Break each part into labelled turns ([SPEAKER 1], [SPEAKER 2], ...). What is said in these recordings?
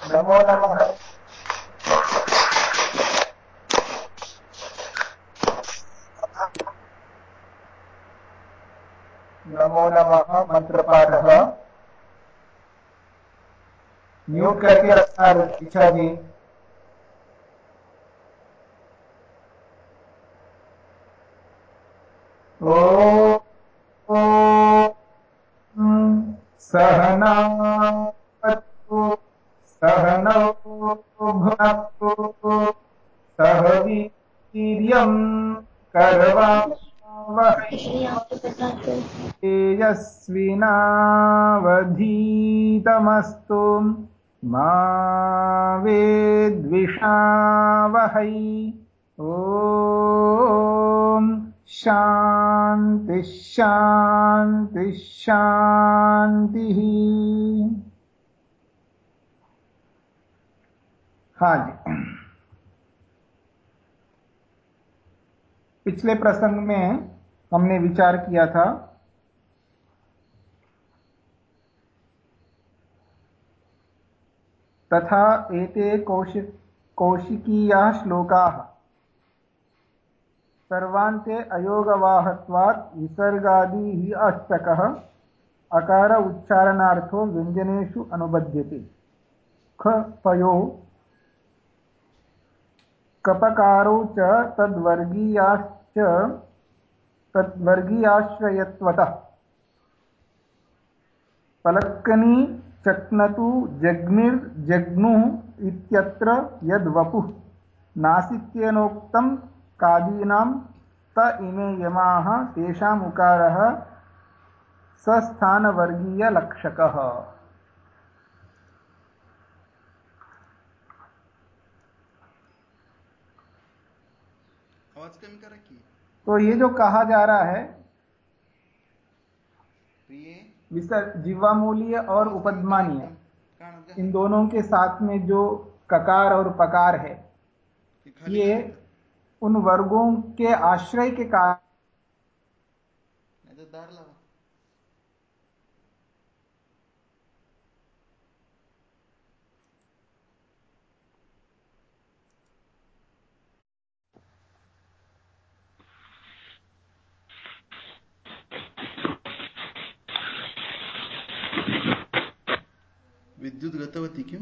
[SPEAKER 1] नमो नमः। नमो नमः मंत्रपाठः। म्यूट करके रखना इच्छा जी ओ सहना सहनौ। तेजस्विनावधीतमस्तु मा वेद्विषावहै। ॐ शान्तिः शान्तिः शान्तिः। हाँ जी। पिछले प्रसंग में हमने विचार किया था तथा एते कौशि, कौशिकीयाः श्लोकाः। सर्वान्ते अयोगवाहत्वात् विसर्गादिः अष्टकः। अकार उच्चारणार्थो व्यञ्जनेषु अनुबध्यते। ख पयो। कपकारो च तद्वर्गीयाश्च तद्वर्गीयाश्रयत्वतः। पलक्कनी चक्नतु जग्निर्जग्नुः इत्यत्र यद्वपुः। नासिक्येनोक्तं कादीनां त इमे यमाः तेषाम् उकारः सस्थानवर्गीयलक्षकः। तो ये जो कहा जा रहा है
[SPEAKER 2] तो ये
[SPEAKER 1] विसर जीवामूलीय और उपद्मानीय, इन दोनों के साथ में जो ककार और पकार है,
[SPEAKER 2] ये
[SPEAKER 1] उन वर्गों के आश्रय के कारण
[SPEAKER 2] नहीं तो दार लावा विद्युत गतवती क्यों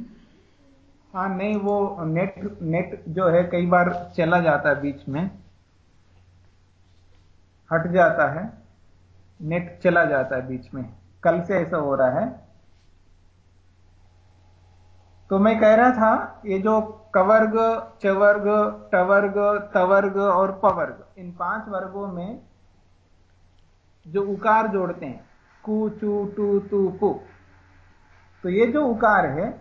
[SPEAKER 1] हाँ नहीं, वो नेट नेट जो है, कई बार चला जाता है बीच में। हट जाता है नेट चला जाता है बीच में। कल से ऐसा हो रहा है। तो मैं कह रहा था, ये जो कवर्ग, चवर्ग, टवर्ग, तवर्ग और पवर्ग, इन पाँच वर्गों में जो उकार जोड़ते हैं, कु, चू, टू, तू, पु तो ये जो उकार है,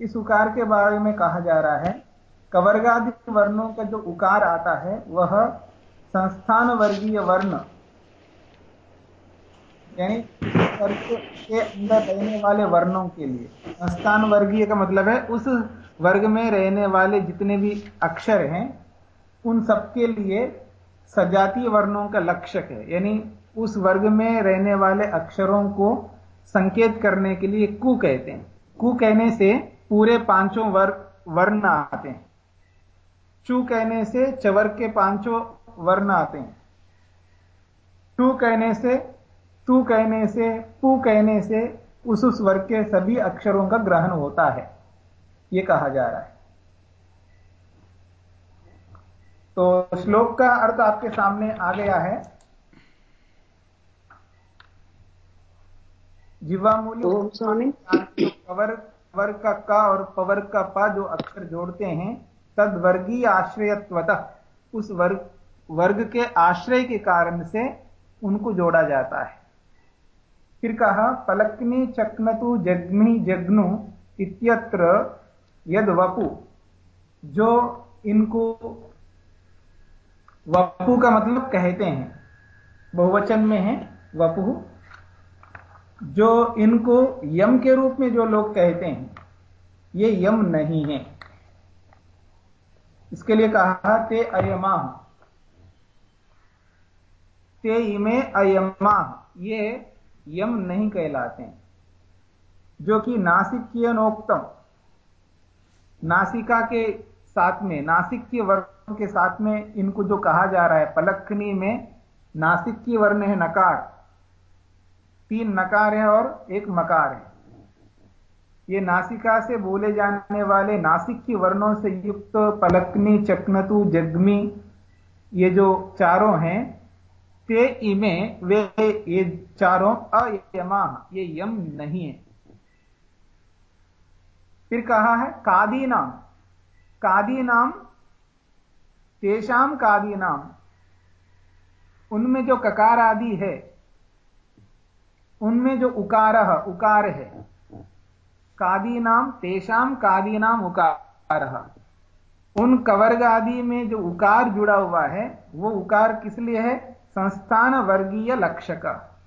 [SPEAKER 1] इस उकार के बारे में कहा जा रहा है। कवर्गादि वर्णों का जो उकार आता है, वह संस्थान वर्गीय वर्ण, यानी के अंदर रहने वाले वर्णों के लिए। संस्थान वर्गीय का मतलब है, उस वर्ग में रहने वाले जितने भी अक्षर हैं, उन सबके लिए सजातीय वर्णों का लक्षक है। यानी उस वर्ग में रहने वाले अक्षरों को संकेत करने के लिए कु कहते हैं। कु कहने से पूरे पाँचों वर्ग वर्ण आते हैं। चू कहने से चवर के पाँचों वर्ण आते हैं। टू कहने से, तू कहने से, पू कहने से उस उस वर्ग के सभी अक्षरों का ग्रहण होता है। यह कहा जा रहा है। तो श्लोक का अर्थ आपके सामने आ गया है। जीवामूल्य
[SPEAKER 3] ओम स्वामी?
[SPEAKER 1] पवर पवर का का और पवर का पा जो अक्षर जोड़ते हैं तद वर्गीय आश्रयत्वतः उस वर्ग वर्ग के आश्रय के कारण से उनको जोड़ा जाता है। फिर कहा पलक्नी चक्नतु जग्नि जग्नु इत्यत्र यद वपु जो इनको वपु का मतलब कहते हैं बहुवचन में है वपु। जो इनको यम के रूप में जो लोग कहते हैं, ये यम नहीं है। इसके लिए कहा, ते अयमा ते इमे अयमा ये यम नहीं कहलाते हैं। जो कि नासिक्यनोक्तम नासिका के साथ में नासिक के वर्ण के साथ में इनको जो कहा जा रहा है, पलखनी में नासिक की वर्ण है नकार। तीन नकार है और एक मकार है। ये नासिका से बोले जाने वाले नासिक की वर्णों से युक्त पलकनी, चकनतु, जगमी, ये जो चारों हैं, ते इमे, वे ये चारों अयमा ये यम नहीं है। फिर कहा है, कादी नाम। कादी नाम, तेषाम कादी नाम। उनमें जो ककार आदि है उनमें जो उकार उकार है। कादीनाम तेषाम कादीनाम उकार। उन कवर्ग आदि में जो उकार जुड़ा हुआ है वो उकार किस लिए है? संस्थान वर्गीय लक्ष्य का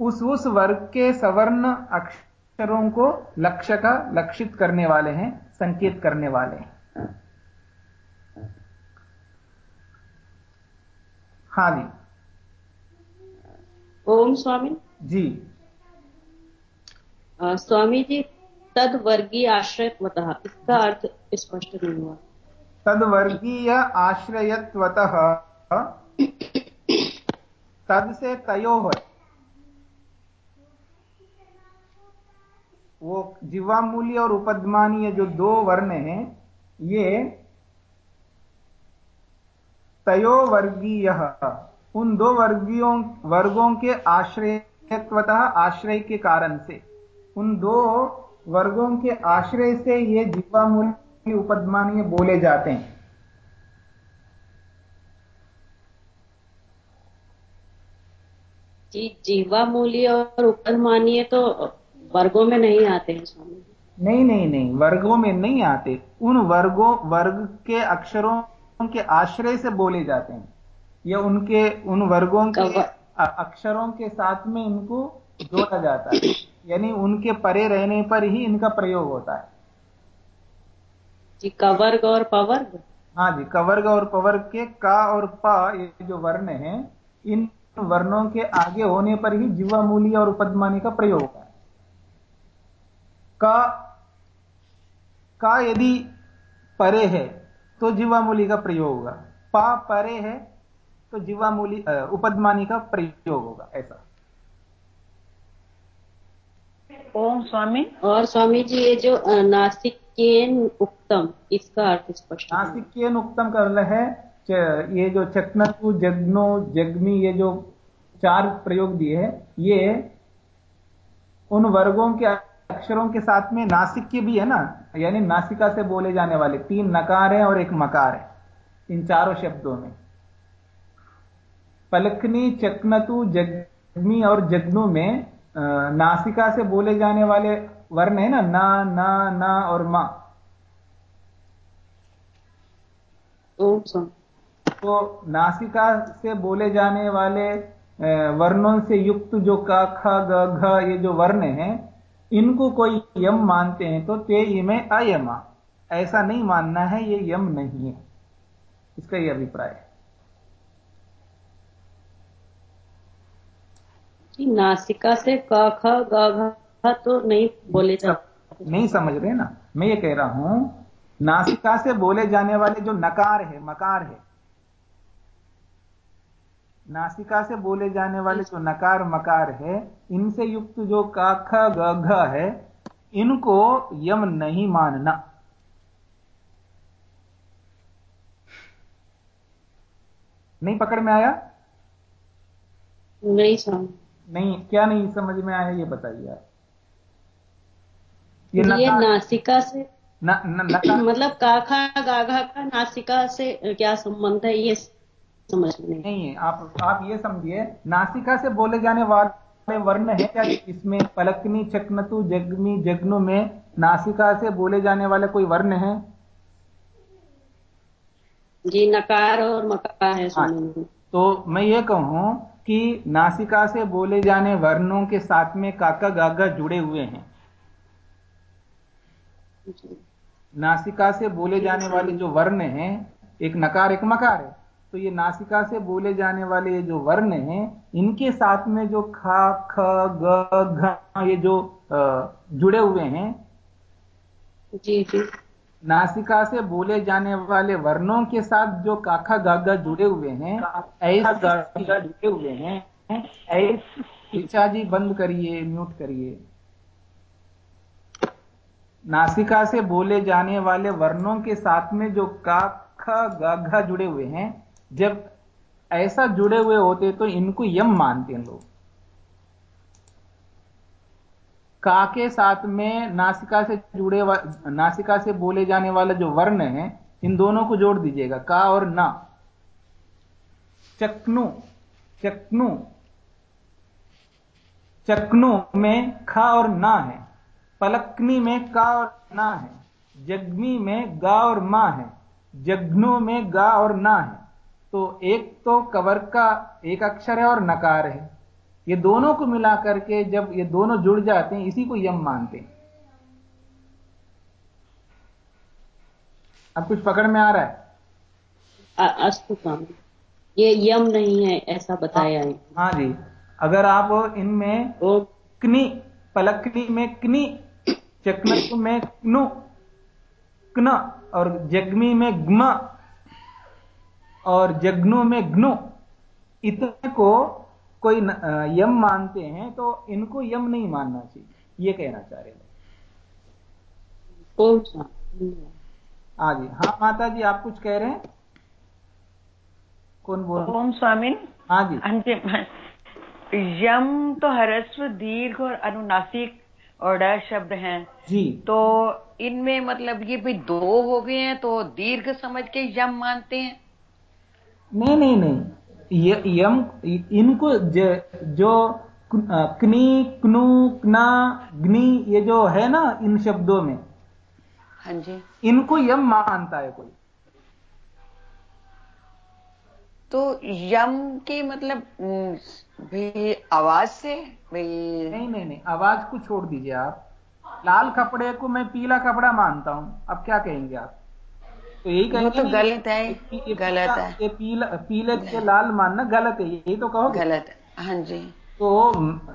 [SPEAKER 1] उस उस वर्ग के सवर्ण अक्षरों को लक्ष्य का लक्षित करने वाले हैं संकेत करने वाले हैं। हाँ जी।
[SPEAKER 3] ओम स्वामी।
[SPEAKER 1] जी।
[SPEAKER 3] स्वामी जी तद वर्गीय आश्रयत्वतः, इसका अर्थ स्पष्ट नहीं हुआ।
[SPEAKER 1] तद वर्गीय आश्रयत्वतः तद से तयो, वो जीवामूल्य और उपद्मानी जो दो वर्ण हैं, ये तयो वर्गीय उन दो वर्गीयों, वर्गों के आश्रयत्वतः, आश्रय के कारण से। उन दो वर्गों के आश्रय से ये जीवामूल्य उपदमानीय बोले जाते हैं।
[SPEAKER 3] जी जीवा मूल्य और उपदमानीय तो वर्गों में नहीं आते हैं स्वामी।
[SPEAKER 1] नहीं नहीं नहीं वर्गों में नहीं आते। उन वर्गों वर्ग के अक्षरों के आश्रय से बोले जाते हैं। या उनके उन वर्गों के अक्षरों के साथ में इनको जोड़ा जाता है। यानी उनके परे रहने पर ही इनका प्रयोग होता है।
[SPEAKER 3] जी कवर्ग और पवर्ग?
[SPEAKER 1] हाँ जी कवर्ग और पवर्ग के का और प ये जो वर्ण है इन वर्णों के आगे होने पर ही जीवा मूल्य और उपदमानी का प्रयोग होता है। का का यदि परे है तो जीवा मूल्य का प्रयोग होगा। पा परे है तो जीवा मूल्य उपदमानी का प्रयोग होगा ऐसा।
[SPEAKER 4] ओम स्वामी।
[SPEAKER 3] और स्वामी जी ये जो नासिकेन उक्तम इसका अर्थ स्पष्ट
[SPEAKER 1] नासिकेन उक्तम का अर्थ है ये जो चकनतु जग्नो जगमी ये जो चार प्रयोग दिए हैं ये उन वर्गों के अक्षरों के साथ में नासिक के भी है ना यानी नासिका से बोले जाने वाले तीन नकार है और एक मकार है इन चारों शब्दों में। पलकनी चकनतु जगमी और जगनू में नासिका से बोले जाने वाले वर्ण है ना ना ना ना और मा। तो नासिका से बोले जाने वाले वर्णों से युक्त जो का ख ग घ ये जो वर्ण है इनको कोई यम मानते हैं तो ते में अयमा। ऐसा नहीं मानना है ये यम नहीं है। इसका ये अभिप्राय है।
[SPEAKER 3] नासिका से क ख ग घ तो नहीं बोले जाते
[SPEAKER 1] नहीं समझ रहे ना? मैं ये कह रहा हूँ नासिका से बोले जाने वाले जो नकार है मकार है नासिका से बोले जाने वाले जो नकार मकार है इनसे युक्त जो का ख ग घ है इनको यम नहीं मानना। नहीं पकड़ में आया?
[SPEAKER 3] नहीं समझ
[SPEAKER 1] नहीं क्या नहीं समझ में आया ये बताइए आप।
[SPEAKER 3] ये, ये नासिका से
[SPEAKER 1] न, न, न,
[SPEAKER 3] मतलब काखा गाघा का नासिका से क्या संबंध है ये समझ में नहीं।
[SPEAKER 1] नहीं है आप आप ये समझिए नासिका से बोले जाने वाले वर्ण है क्या? इसमें पलकनी चकनतु जगमी जगनु में नासिका से बोले जाने वाले कोई वर्ण है?
[SPEAKER 3] जी नकार और मकार है
[SPEAKER 1] हाँ, तो मैं ये कहूँ कि नासिका से बोले जाने वर्णों के साथ में काका गागा जुड़े हुए हैं। नासिका से बोले जाने वाले जो। वर्ण हैं एक नकार एक मकार है। तो ये नासिका से बोले जाने वाले ये जो वर्ण हैं इनके साथ में जो खा ख ग घ ये जो जुड़े हुए हैं
[SPEAKER 3] जी जी।
[SPEAKER 1] नासिका से बोले जाने वाले वर्णों के साथ जो काखा गागा जुड़े हुए हैं ऐसा जुड़े हुए हैं शिक्षा जी बंद करिए म्यूट करिए। नासिका से बोले जाने वाले वर्णों के साथ में जो का ख गा जुड़े हुए हैं जब ऐसा जुड़े हुए होते तो इनको यम मानते हैं लोग। का के साथ में नासिका से जुड़े नासिका से बोले जाने वाला जो वर्ण है, इन दोनों को जोड़ दीजिएगा। का और ना। चकनु चकनु चकनु में खा और ना है। पलकनी में का और ना है। जगमी में गा और माँ है। जग्नो में गा और ना है। तो एक तो कवर का एक अक्षर है और नकार है। ये दोनों को मिला करके जब ये दोनों जुड़ जाते हैं इसी को यम मानते हैं। अब कुछ पकड़ में आ रहा है?
[SPEAKER 3] अस्तु स्वामी ये यम नहीं है ऐसा बताया है।
[SPEAKER 1] हाँ जी। अगर आप इनमें क्नी पलकनी में क्नी चकनक में क्नु क्न और जगमी में ग्म और जग्नु में ग्नु इतने को कोई यम मानते हैं तो इनको यम नहीं मानना चाहिए। ये कहना चाह रहे हाँ जी। हाँ माता जी आप कुछ कह रहे हैं? कौन बोल
[SPEAKER 4] ओम स्वामी।
[SPEAKER 1] हाँ जी।
[SPEAKER 4] अंतिम यम तो हरस्व दीर्घ और अनुनासिक और डर शब्द हैं।
[SPEAKER 1] जी।
[SPEAKER 4] तो इनमें मतलब ये भी दो हो गए हैं तो दीर्घ समझ के यम मानते हैं?
[SPEAKER 1] नहीं नहीं नहीं। यम इनको ज, क्नी क्नु क्ना ग्नि ये जो है ना इन शब्दों में।
[SPEAKER 4] हाँ जी।
[SPEAKER 1] इनको यम मानता है कोई।
[SPEAKER 4] तो यम के मतलब भी आवाज़ से भाई
[SPEAKER 1] नहीं नहीं नहीं आवाज़ को छोड़ दीजिए आप। लाल कपड़े को मैं पीला कपड़ा मानता हूँ। अब क्या कहेंगे आप?
[SPEAKER 4] तो यही कहेंगे तो गलत है ये गलत है।
[SPEAKER 1] ये पीला पीले के लाल मानना गलत है यही तो कहो
[SPEAKER 4] गलत है। हाँ जी।
[SPEAKER 1] तो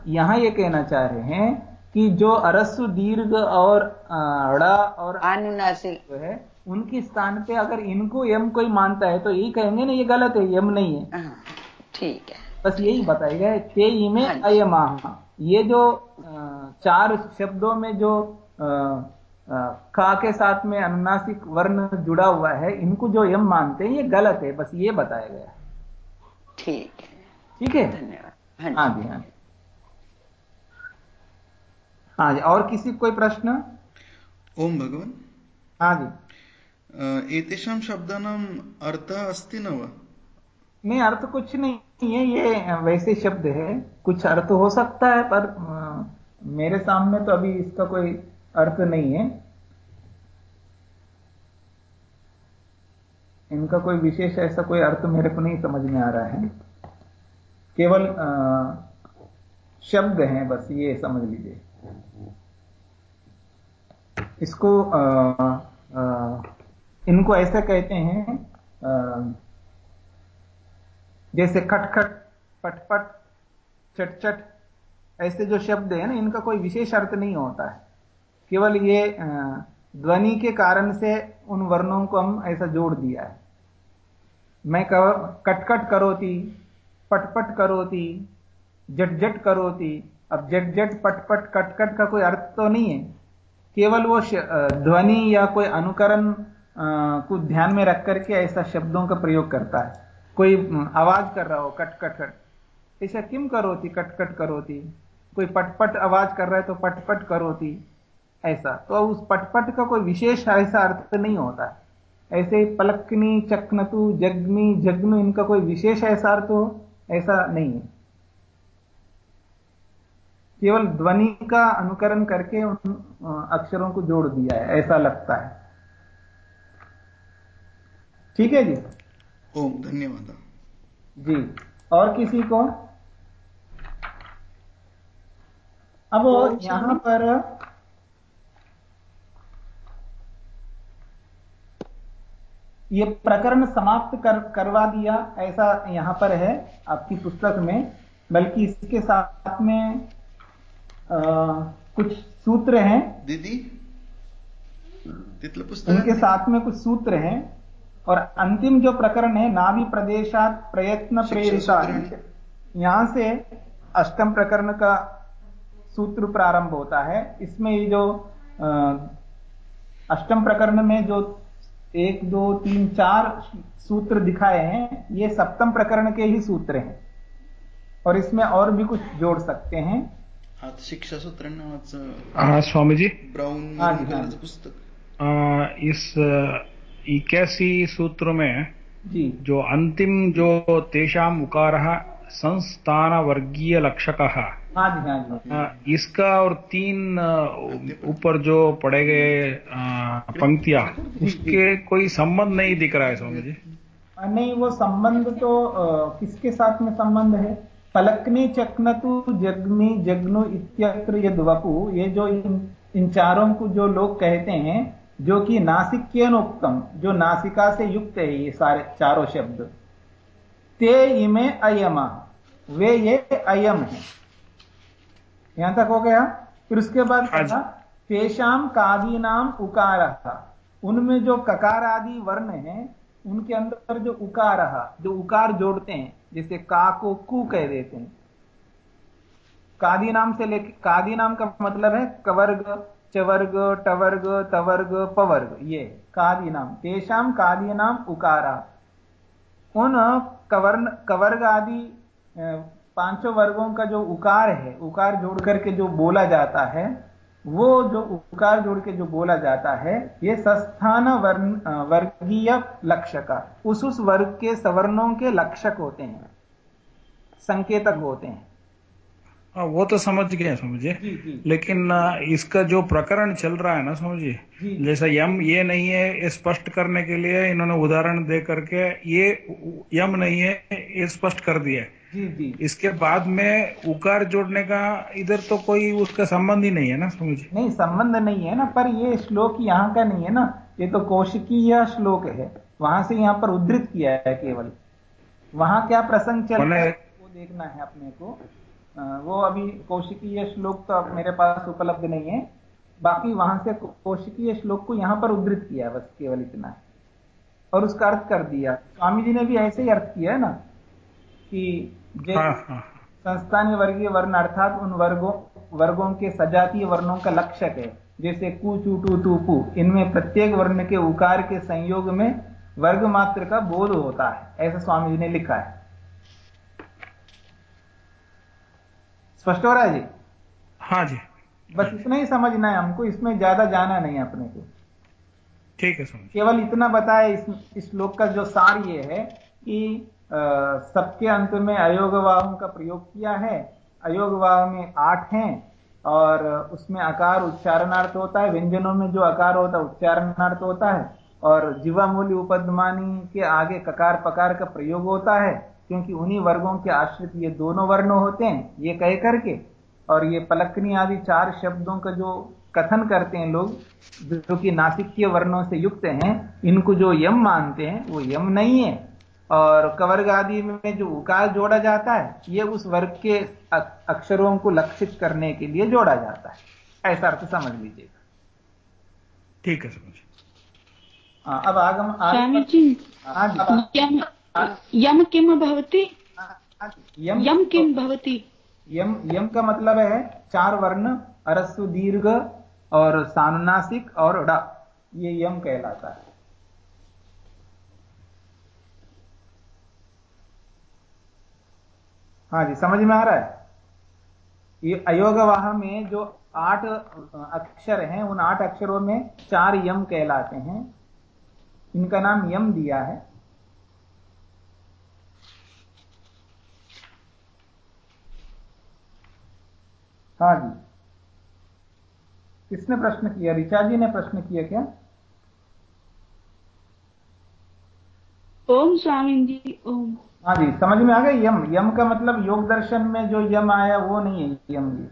[SPEAKER 1] यहाँ ये कहना चाह रहे हैं कि जो अरस्व दीर्घ और अड़ा और
[SPEAKER 4] अनुनासिक।
[SPEAKER 1] जो है उनके स्थान पे अगर इनको यम कोई मानता है तो यही कहेंगे ना ये गलत है यम नहीं है।
[SPEAKER 4] हाँ, ठीक है।
[SPEAKER 1] बस यही बताएगा ते में
[SPEAKER 4] हाँ
[SPEAKER 1] अयमाह ये जो चार शब्दों में जो का के साथ में अनुनासिक वर्ण जुड़ा हुआ है इनको जो यम मानते हैं ये गलत है बस ये बताया गया
[SPEAKER 4] ठीक है।
[SPEAKER 1] ठीक है?
[SPEAKER 4] धन्यवाद।
[SPEAKER 1] हाँ जी। हाँ जी हाँ जी। और किसी कोई प्रश्न?
[SPEAKER 2] ओम भगवान।
[SPEAKER 1] हाँ जी।
[SPEAKER 2] एतेषां शब्दानाम् अर्थः अस्ति न वा?
[SPEAKER 1] नहीं अर्थ कुछ नहीं है ये वैसे शब्द है। कुछ अर्थ हो सकता है पर मेरे सामने तो अभी इसका कोई अर्थ नहीं है। इनका कोई विशेष ऐसा कोई अर्थ मेरे को नहीं समझ में आ रहा है। केवल शब्द हैं बस ये समझ लीजिए। इसको आ, आ, इनको ऐसे कहते हैं आ, जैसे खटखट पटपट चटचट ऐसे जो शब्द है ना इनका कोई विशेष अर्थ नहीं होता है। केवल ये ध्वनि के कारण से उन वर्णों को हम ऐसा जोड़ दिया है। मैं कटकट करोती, पटपट करोती जट करोती। अब जट पटपट, कटकट का कोई अर्थ तो नहीं है। केवल वो ध्वनि या कोई अनुकरण को ध्यान में रख करके ऐसा शब्दों का प्रयोग करता है। कोई आवाज़ कर रहा हो कट कट। कट ऐसा किम करोती कट कट करोती। कोई पटपट आवाज़ कर रहा है तो पटपट करोती। ऐसा। तो उस पटपट का कोई विशेष ऐसा अर्थ नहीं होता। है ऐसे पलकनी चकनतु जगमी जगनु इनका कोई विशेष ऐसा अर्थ हो ऐसा नहीं है। केवल ध्वनि का अनुकरण करके उन अक्षरों को जोड़ दिया है ऐसा लगता है। ठीक है जी?
[SPEAKER 2] ओम धन्यवाद।
[SPEAKER 1] जी। और किसी को? अब यहाँ पर ये प्रकरण समाप्त कर करवा दिया ऐसा यहाँ पर है आपकी पुस्तक में बल्कि इसके साथ में आ, कुछ सूत्र हैं।
[SPEAKER 2] दीदी
[SPEAKER 1] उनके साथ में कुछ सूत्र हैं और अंतिम जो प्रकरण है नाभि प्रदेशात प्रयत्न प्रेरिता। यहाँ से अष्टम प्रकरण का सूत्र प्रारंभ होता है। इसमें ये जो अष्टम प्रकरण में जो एक दो तीन चार सूत्र दिखाए हैं ये सप्तम प्रकरण के ही सूत्र हैं। और इसमें और भी कुछ जोड़ सकते हैं।
[SPEAKER 2] शिक्षा सूत्र
[SPEAKER 5] हाँ स्वामी जी।
[SPEAKER 2] ब्राउन
[SPEAKER 1] हाँ जी, हाँ
[SPEAKER 5] पुस्तक। इस इक्यासी सूत्र में
[SPEAKER 1] जी।
[SPEAKER 5] जो अंतिम जो तेषाम उकार संस्थान वर्गीय लक्षक
[SPEAKER 1] हाँ जी हाँ जी
[SPEAKER 5] हाँ, इसका और तीन ऊपर जो पड़े गए पंक्तियाँ उसके कोई संबंध नहीं दिख रहा है स्वामी जी।
[SPEAKER 1] नहीं वो संबंध तो किसके साथ में संबंध है? पलकने चकनतु जगमी जगनु इत्यत्र यद वपु ये जो इन, इन चारों को जो लोग कहते हैं जो कि नासिक्यनोक्तम जो नासिका से युक्त है ये सारे चारों शब्द। ते इमे अयमा। वे ये अयम है। यहाँ तक हो गया। फिर उसके बाद कहा तेषाम कादी नाम उकार। उनमें जो ककार आदि वर्ण है उनके अंदर जो उकार जो उकार जोड़ते हैं जैसे का को कु कह देते हैं। कादी नाम से लेके कादी नाम का मतलब है कवर्ग चवर्ग टवर्ग तवर्ग पवर्ग ये कादी नाम तेषाम कादी नाम उकारा। उन कवर्ण कवर्ग आदि पाँचों वर्गों का जो उकार है उकार जोड़ करके जो बोला जाता है वो जो उकार जोड़ के जो बोला जाता है ये संस्थान वर्गीय लक्षक उस उस वर्ग के सवर्णों के लक्षक होते हैं संकेतक होते हैं।
[SPEAKER 5] हाँ वो तो समझ गए समझिए। लेकिन इसका जो प्रकरण चल रहा है ना समझिए जैसा यम ये नहीं है ये स्पष्ट करने के लिए इन्होंने उदाहरण दे करके ये यम नहीं है ये स्पष्ट कर दिया
[SPEAKER 1] जी जी
[SPEAKER 5] इसके बाद में उकार जोड़ने का इधर तो कोई उसका संबंध ही नहीं है ना समझिए
[SPEAKER 1] नहीं संबंध नहीं है ना पर ये श्लोक यहाँ का नहीं है ना। ये तो कौशिकीय श्लोक है। वहाँ से यहाँ पर उद्धृत किया है केवल। वहाँ क्या प्रसंग चल रहा है वो देखना है अपने को। वो अभी कौशिकीय श्लोक तो मेरे पास उपलब्ध नहीं है। बाकी वहाँ से कौशिकीय श्लोक को यहाँ पर उद्धृत किया है बस केवल इतना है। और उसका अर्थ कर दिया। स्वामी जी ने भी ऐसे ही अर्थ किया है ना कि हाँ, हाँ। संस्थानीय वर्गीय वर्ण अर्थात उन वर्गों वर्गों के सजातीय वर्णों का लक्षक है। जैसे कु चू टू तू पू। इनमें प्रत्येक वर्ण के उकार के संयोग में वर्ग मात्र का बोध होता है ऐसा स्वामी जी ने लिखा है। स्पष्ट हो रहा है जी?
[SPEAKER 5] हाँ जी।
[SPEAKER 1] बस इतना ही समझना है हमको इसमें ज़्यादा जाना नहीं है अपने को।
[SPEAKER 5] ठीक है समझ।
[SPEAKER 1] केवल इतना बताया इस श्लोक का जो सार ये है कि सबके अंत में अयोगवाहों का प्रयोग किया है। अयोगवाह में आठ हैं और उसमें आकार उच्चारणार्थ होता है। व्यंजनों में जो आकार होता है, उच्चारणार्थ होता है। और जीवामूल्य उपदमानी के आगे ककार पकार का प्रयोग होता है, क्योंकि उन्हीं वर्गों के आश्रित ये दोनों वर्ण होते हैं, ये कह करके। और ये पलकनी आदि चार शब्दों का जो कथन करते हैं लोग, जो कि नासिक के वर्णों से युक्त हैं, इनको जो यम मानते हैं, वो यम नहीं है। और कवर्ग आदि में जो उकार जोड़ा जाता है ये उस वर्ग के अक्षरों को लक्षित करने के लिए जोड़ा जाता है। ऐसा अर्थ समझ लीजिएगा।
[SPEAKER 5] ठीक है समझ
[SPEAKER 1] हाँ, अब आगम
[SPEAKER 6] यम किम भवती? यम यम किम भवती?
[SPEAKER 1] यम यम का मतलब है चार वर्ण अरस्व दीर्घ और सानुनासिक और ड। ये यम कहलाता है। हाँ जी, समझ में आ रहा है? ये अयोगवाह में जो आठ अक्षर हैं, उन आठ अक्षरों में चार यम कहलाते हैं। इनका नाम यम दिया है। हाँ जी। किसने प्रश्न किया? ऋचा जी ने प्रश्न किया क्या?
[SPEAKER 6] ओम स्वामी जी, ओम।
[SPEAKER 1] हाँ जी समझ में आ गए यम यम का मतलब योग दर्शन में जो यम आया वो नहीं है यम जी।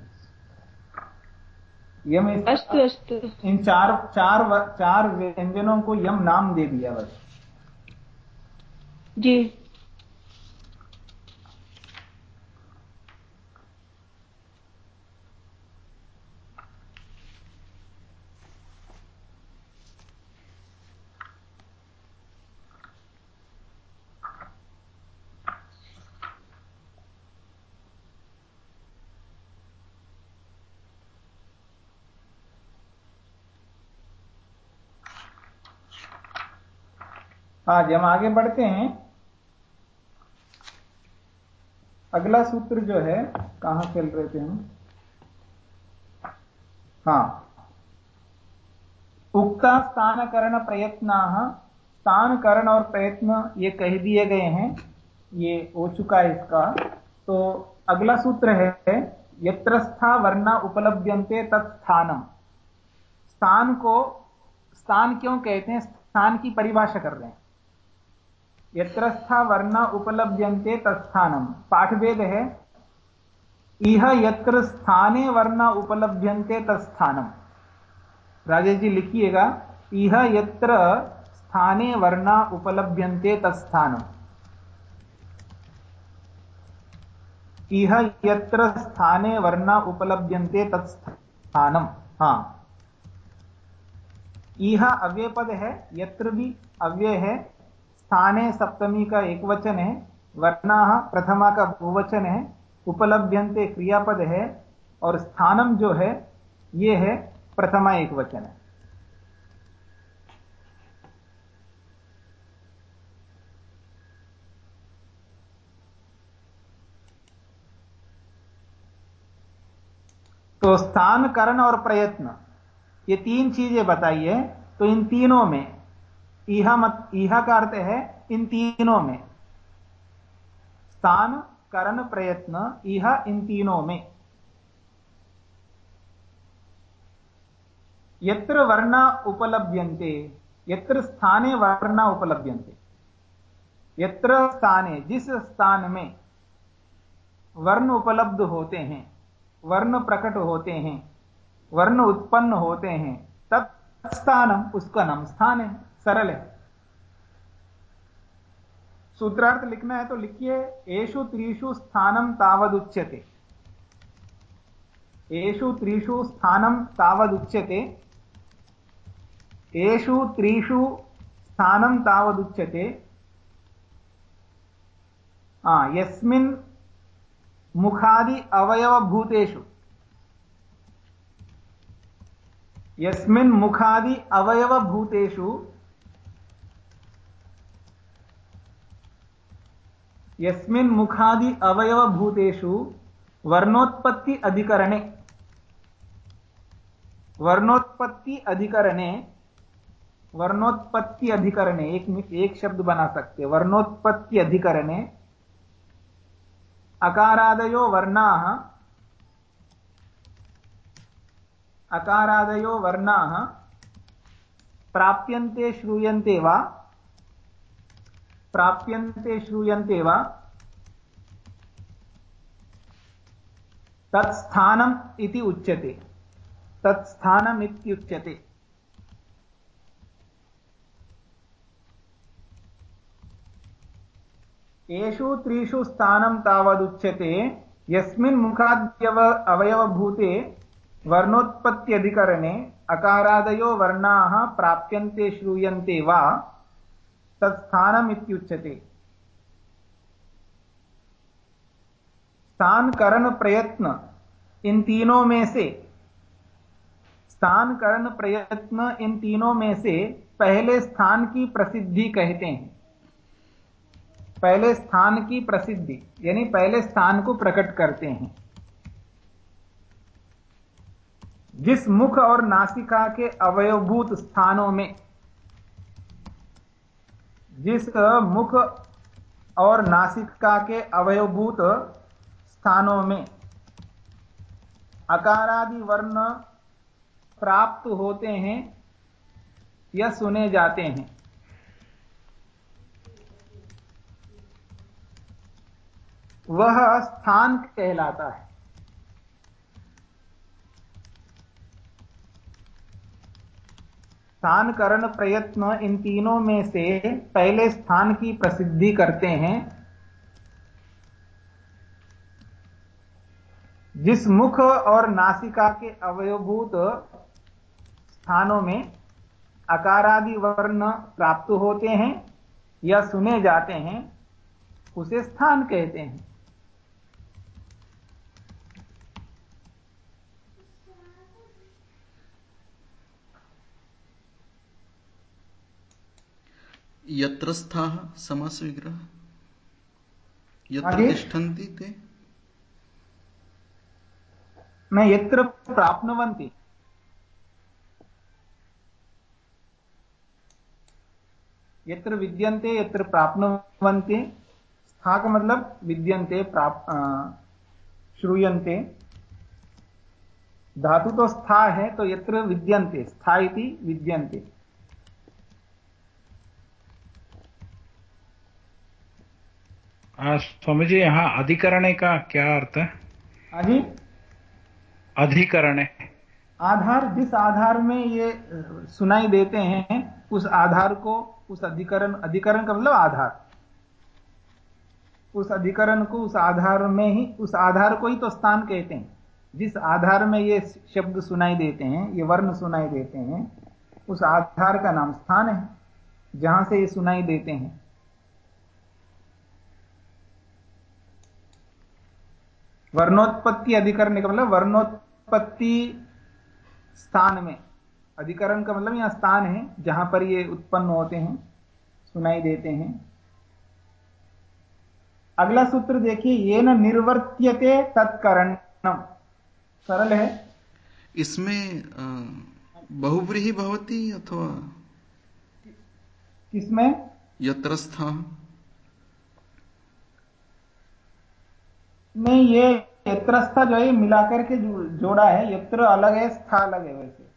[SPEAKER 1] यम इस
[SPEAKER 6] अस्तु अस्तु।
[SPEAKER 1] इन चार चार चार व्यंजनों को यम नाम दे दिया बस।
[SPEAKER 6] जी।
[SPEAKER 1] आज हम आगे बढ़ते हैं। अगला सूत्र जो है, कहाँ खेल रहे थे हम? हाँ। उक्ता स्थान करण प्रयत्न स्थान करण और प्रयत्न ये कह दिए गए हैं। ये हो चुका है इसका। तो अगला सूत्र है, यत्रस्था वर्णा उपलब्धंते तत्स्थानम स्थान को, स्थान क्यों कहते हैं? स्थान की परिभाषा कर रहे हैं। यत्रस्था वर्ण उपलब्धंते तत्स्थानम। पाठभेद है इह यत्र स्थाने वर्ण उपलब्धंते तत्स्थानम। राजेश जी लिखिएगा, इह यत्र स्थाने वर्ण उपलब्धंते तत्स्थानम। इह यत्र स्थाने वर्ण उपलब्धंते तत्स्थानम। हाँ। इह अव्यय पद है यत्र भी अव्यय है स्थाने सप्तमी का एक वचन है वर्णा प्रथमा का बहुवचन है उपलब्धंते क्रियापद है और स्थानम जो है, ये है प्रथमा एक वचन है तो स्थान, करण और प्रयत्न, ये तीन चीज़ें बताइए तो इन तीनों में इहा का अर्थ है, इन तीनों में। स्थान, करण, प्रयत्न, इहा इन तीनों में। यत्र वर्ण उपलभ्यन्ते, यत्र स्थाने वर्ण उपलभ्यन्ते। यत्र स्थाने, जिस स्थान में वर्ण उपलब्ध होते हैं, वर्ण प्रकट होते हैं, वर्ण उत्पन्न होते हैं तब स्थानम, उसका नाम स्थान है। सरल है। सूत्रार्थ लिखना है तो लिखिए, एषु त्रिषु स्थानम तावदुच्यते। एषु त्रिषु स्थानम तावदुच्यते। एषु त्रिषु स्थानम तावदुच्यते। यस्मिन् मुखादि अवयवभूतेषु। यस्मिन् मुखादि अवयवभूतेषु यस्मिन् मुखादि अवयवभूतेषु वर्णोत्पत्ति अधिकरणे। वर्णोत्पत्ति अधिकरणे वर्णोत्पत्ति अधिकरणे, एक एक शब्द बना सकते वर्णोत्पत्ति अधिकरणे, अकारादयो वर्णाः अकारादयो वर्णाः प्राप्यन्ते, श्रूयन्ते वा प्राप्यन्ते श्रूयन्ते वा? तत्स्थानम् इति उच्यते। तत्स्थानमित्युच्यते। एषु त्रिषु स्थानं तावदुच्यते। यस्मिन् मुखाद्यव अवयवभूते वर्णोत्पत्त्यधिकरणे अकारादयो वर्णाः प्राप्यन्ते श्रूयन्ते वा? तत्स्थानमित्युच्यते स्थान करण प्रयत्न इन तीनों में से स्थान करण प्रयत्न इन तीनों में से पहले स्थान की प्रसिद्धि कहते हैं। पहले स्थान की प्रसिद्धि, यानी पहले स्थान को प्रकट करते हैं। जिस मुख और नासिका के अवयभूत स्थानों में जिस मुख और नासिका के अवयभूत स्थानों में अकारादि वर्ण प्राप्त होते हैं या सुने जाते हैं। वह स्थान कहलाता है। स्थान करण प्रयत्न इन तीनों में से पहले स्थान की प्रसिद्धि करते हैं। जिस मुख और नासिका के अवयभूत स्थानों में अकारादि वर्ण प्राप्त होते हैं या सुने जाते हैं, उसे स्थान कहते हैं।
[SPEAKER 2] यत्र स्थाः समास विग्रह यत्र तिष्ठन्ति ते।
[SPEAKER 1] न यत्र प्राप्नुवन्ति। यत्र विद्यन्ते यत्र प्राप्नुवन्ति। स्था का मतलब विद्यन्ते प्राप श्रूयन्ते। धातु तो स्था है तो यत्र विद्यन्ते स्था इति विद्यन्ते।
[SPEAKER 5] स्वामी जी यहाँ अधिकरण का क्या अर्थ है?
[SPEAKER 1] अभी
[SPEAKER 5] अधिकरण।
[SPEAKER 1] आधार जिस आधार में ये सुनाई देते हैं उस आधार को उस अधिकरण अधिकरण का मतलब आधार। उस अधिकरण को उस आधार में ही उस आधार को ही तो स्थान कहते हैं। जिस आधार में ये शब्द सुनाई देते हैं ये वर्ण सुनाई देते हैं उस आधार का नाम स्थान है जहाँ से ये सुनाई देते हैं। वर्णोत्पत्ति अधिकरण का मतलब वर्णोत्पत्ति स्थान में। अधिकरण का मतलब यहाँ स्थान है जहाँ पर ये उत्पन्न होते हैं सुनाई देते हैं। अगला सूत्र देखिए ये न निर्वर्त्यते तत्करणम। सरल है।
[SPEAKER 2] इसमें बहुव्रीहि भवति अथवा
[SPEAKER 1] किसमें?
[SPEAKER 2] यत्र
[SPEAKER 1] नहीं, ये यत्रस्था जो है मिलाकर के जोड़ा है। यत्र अलग है, स्था अलग है वैसे।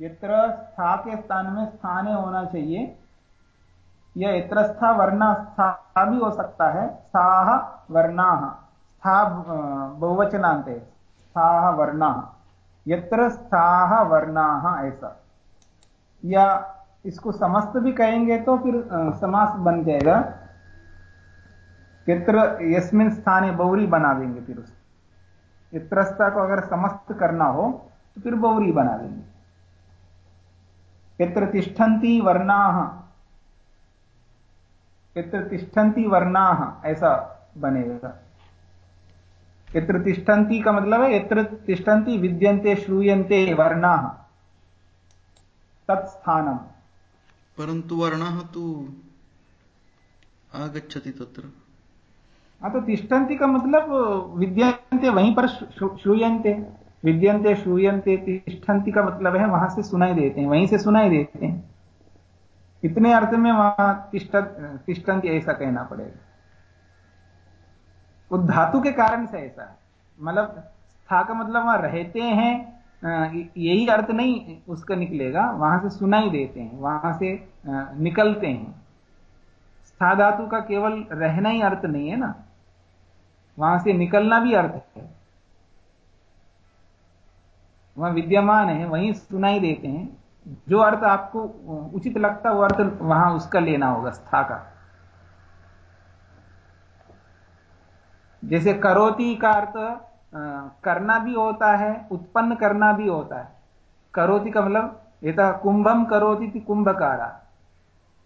[SPEAKER 1] यत्र स्था के स्थान में स्थाने होना चाहिए। यह यत्रस्था वर्णा स्था भी हो सकता है। स्थाह वर्णा। स्था बहुवचनांत। है स्थाह वर्णा। यत्र स्थाह वर्णा, ऐसा। या इसको समस्त भी कहेंगे तो फिर समास बन जाएगा। यत्र यस्मिन स्थाने बौरी बना देंगे फिर उसको यत्रस्था को अगर समस्त करना हो तो फिर बौरी बना देंगे यत्र तिष्ठन्ति वर्णाः। यत्र तिष्ठन्ति वर्णाः, ऐसा बनेगा। यत्र तिष्ठन्ति का मतलब है, यत्र तिष्ठन्ति विद्यन्ते, श्रूयन्ते वर्णाः। तत्स्थानम्।
[SPEAKER 2] परन्तु वर्णः तु आगच्छति तत्र।
[SPEAKER 1] हाँ तो तिष्ठन्ति का मतलब विद्यन्ते, वहीं पर श्रू- श्रूयन्ते। विद्यन्ते, श्रूयन्ते, तिष्ठन्ति का मतलब है, वहाँ से सुनाई देते हैं, वहीं से सुनाई देते हैं। इतने अर्थ में वहाँ तिष्ठ, तिष्ठन्ति, ऐसा कहना पड़ेगा। वो धातु के कारण से ऐसा है। मतलब स्था का मतलब वहाँ रहते हैं यही अर्थ नहीं, उसका निकलेगा, वहाँ से सुनाई देते हैं, वहाँ से निकलते हैं। स्था धातु का केवल रहना ही अर्थ नहीं है ना। वहाँ से निकलना भी अर्थ है। वहाँ विद्यमान है, वहीं सुनाई देते हैं। जो अर्थ आपको उचित लगता है, वो अर्थ वहाँ उसका लेना होगा, स्था का। जैसे करोति का अर्थ करना भी होता है, उत्पन्न करना भी होता है। करोति का मतलब यथा कुंभम करोति थी कुंभकारा।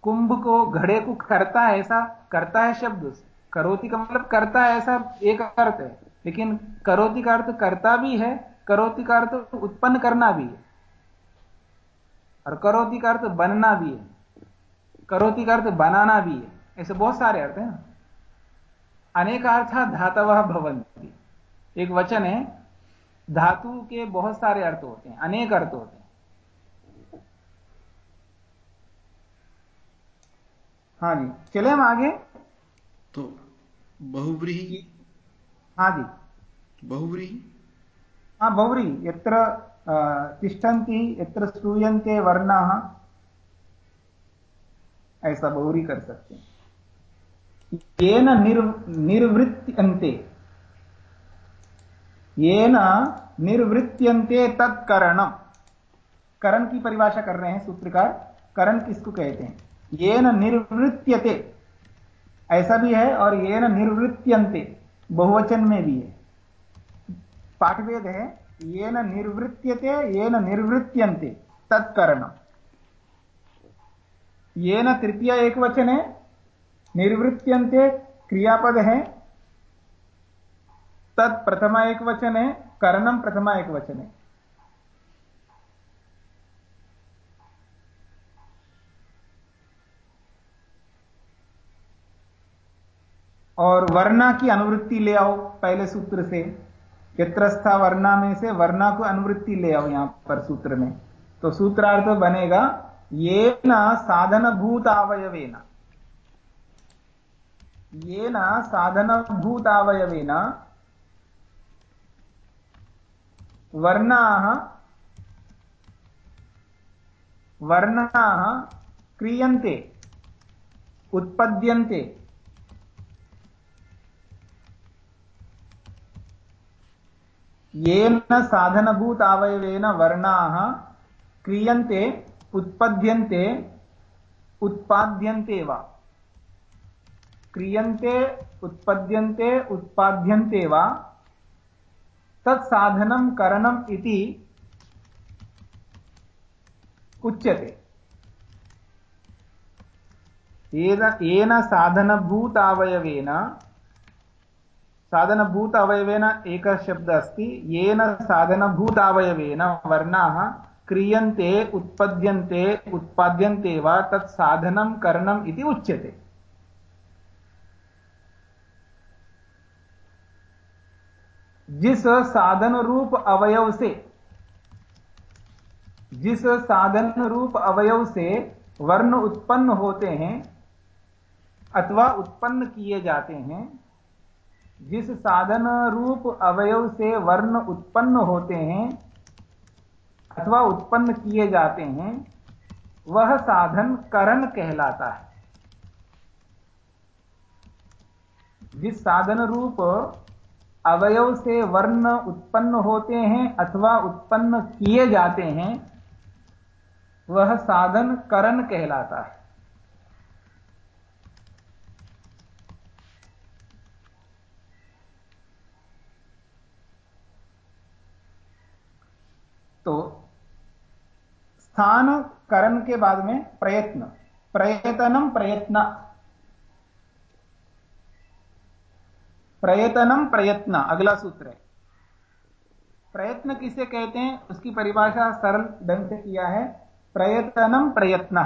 [SPEAKER 1] कुंभ को, घड़े को करता है ऐसा, करता है शब्द करोति का मतलब करता है ऐसा एक अर्थ है। लेकिन करोति का अर्थ करता भी है, करोति का अर्थ उत्पन्न करना भी है। और करोति का अर्थ बनना भी है। करोति का अर्थ बनाना भी है। ऐसे बहुत सारे अर्थ हैं। अनेकार्थ धातव भवंती एक वचन है, धातु के बहुत सारे अर्थ होते हैं, अनेक अर्थ होते हैं। हाँ जी, चले हम आगे।
[SPEAKER 2] तो बहुव्रीहि?
[SPEAKER 1] हाँ जी
[SPEAKER 2] बहुव्रीहि?
[SPEAKER 1] हाँ यत्र तिष्ठन्ति यत्र श्रूयन्ते वर्णाः। ऐसा बहुरी कर सकते हैं। येन निर् निर्वृत्यन्ते। येन निर्वृत्यन्ते तत्करणम करण की परिभाषा कर रहे हैं सूत्रकार। करण किसको कहते हैं? येन निर्वृत्यते। ऐसा भी है और येन निर्वृत्यन्ते, बहुवचन में भी है। पाठभेद है, येन निर्वृत्यते, येन निर्वृत्यन्ते, तत्करणम। येन तृतीय एक वचन है, निर्वृत्यन्ते, क्रियापद है, तत् प्रथमा एक वचन है करणम प्रथमा एक वचन है। और वर्णा की अनुवृत्ति ले आओ, पहले सूत्र से। यत्रस्था वर्णा में से वर्णा को अनुवृत्ति ले आओ यहाँ पर सूत्र में। तो सूत्रार्थ बनेगा ये न साधनभूतावयवेन। ये न साधनभूतावयवेन वर्णाः वर्णाः क्रियन्ते, उत्पद्यन्ते। येन साधनभूतावयवेन वर्णाः क्रियन्ते, उत्पद्यन्ते, उत्पाद्यन्ते वा। क्रियन्ते, उत्पद्यन्ते, उत्पाद्यन्ते वा। तत्साधनं करणम् इति उच्यते। येन साधनभूतावयवेन साधनभूत अवयवेन एकः शब्दः अस्ति। येन साधनभूतावयवेन वर्णाः क्रियन्ते, उत्पद्यन्ते, उत्पाद्यन्ते वा तत् साधनं, करणम् इति उच्यते। जिस साधन रूप अवयव से, जिस साधन रूप अवयव से वर्ण उत्पन्न होते हैं अथवा उत्पन्न किए जाते हैं जिस साधन रूप अवयव से वर्ण उत्पन्न होते हैं अथवा उत्पन्न किए जाते हैं, वह साधन करण कहलाता है। जिस साधन रूप अवयव से वर्ण उत्पन्न होते हैं अथवा उत्पन्न किए जाते हैं, वह साधन करण कहलाता है। तो स्थान करण के बाद में प्रयत्न, प्रयतनम प्रयत्न। प्रयतनम प्रयत्न, अगला सूत्र है। प्रयत्न किसे कहते हैं? उसकी परिभाषा सरल ढंग से किया है। प्रयतनम प्रयत्न।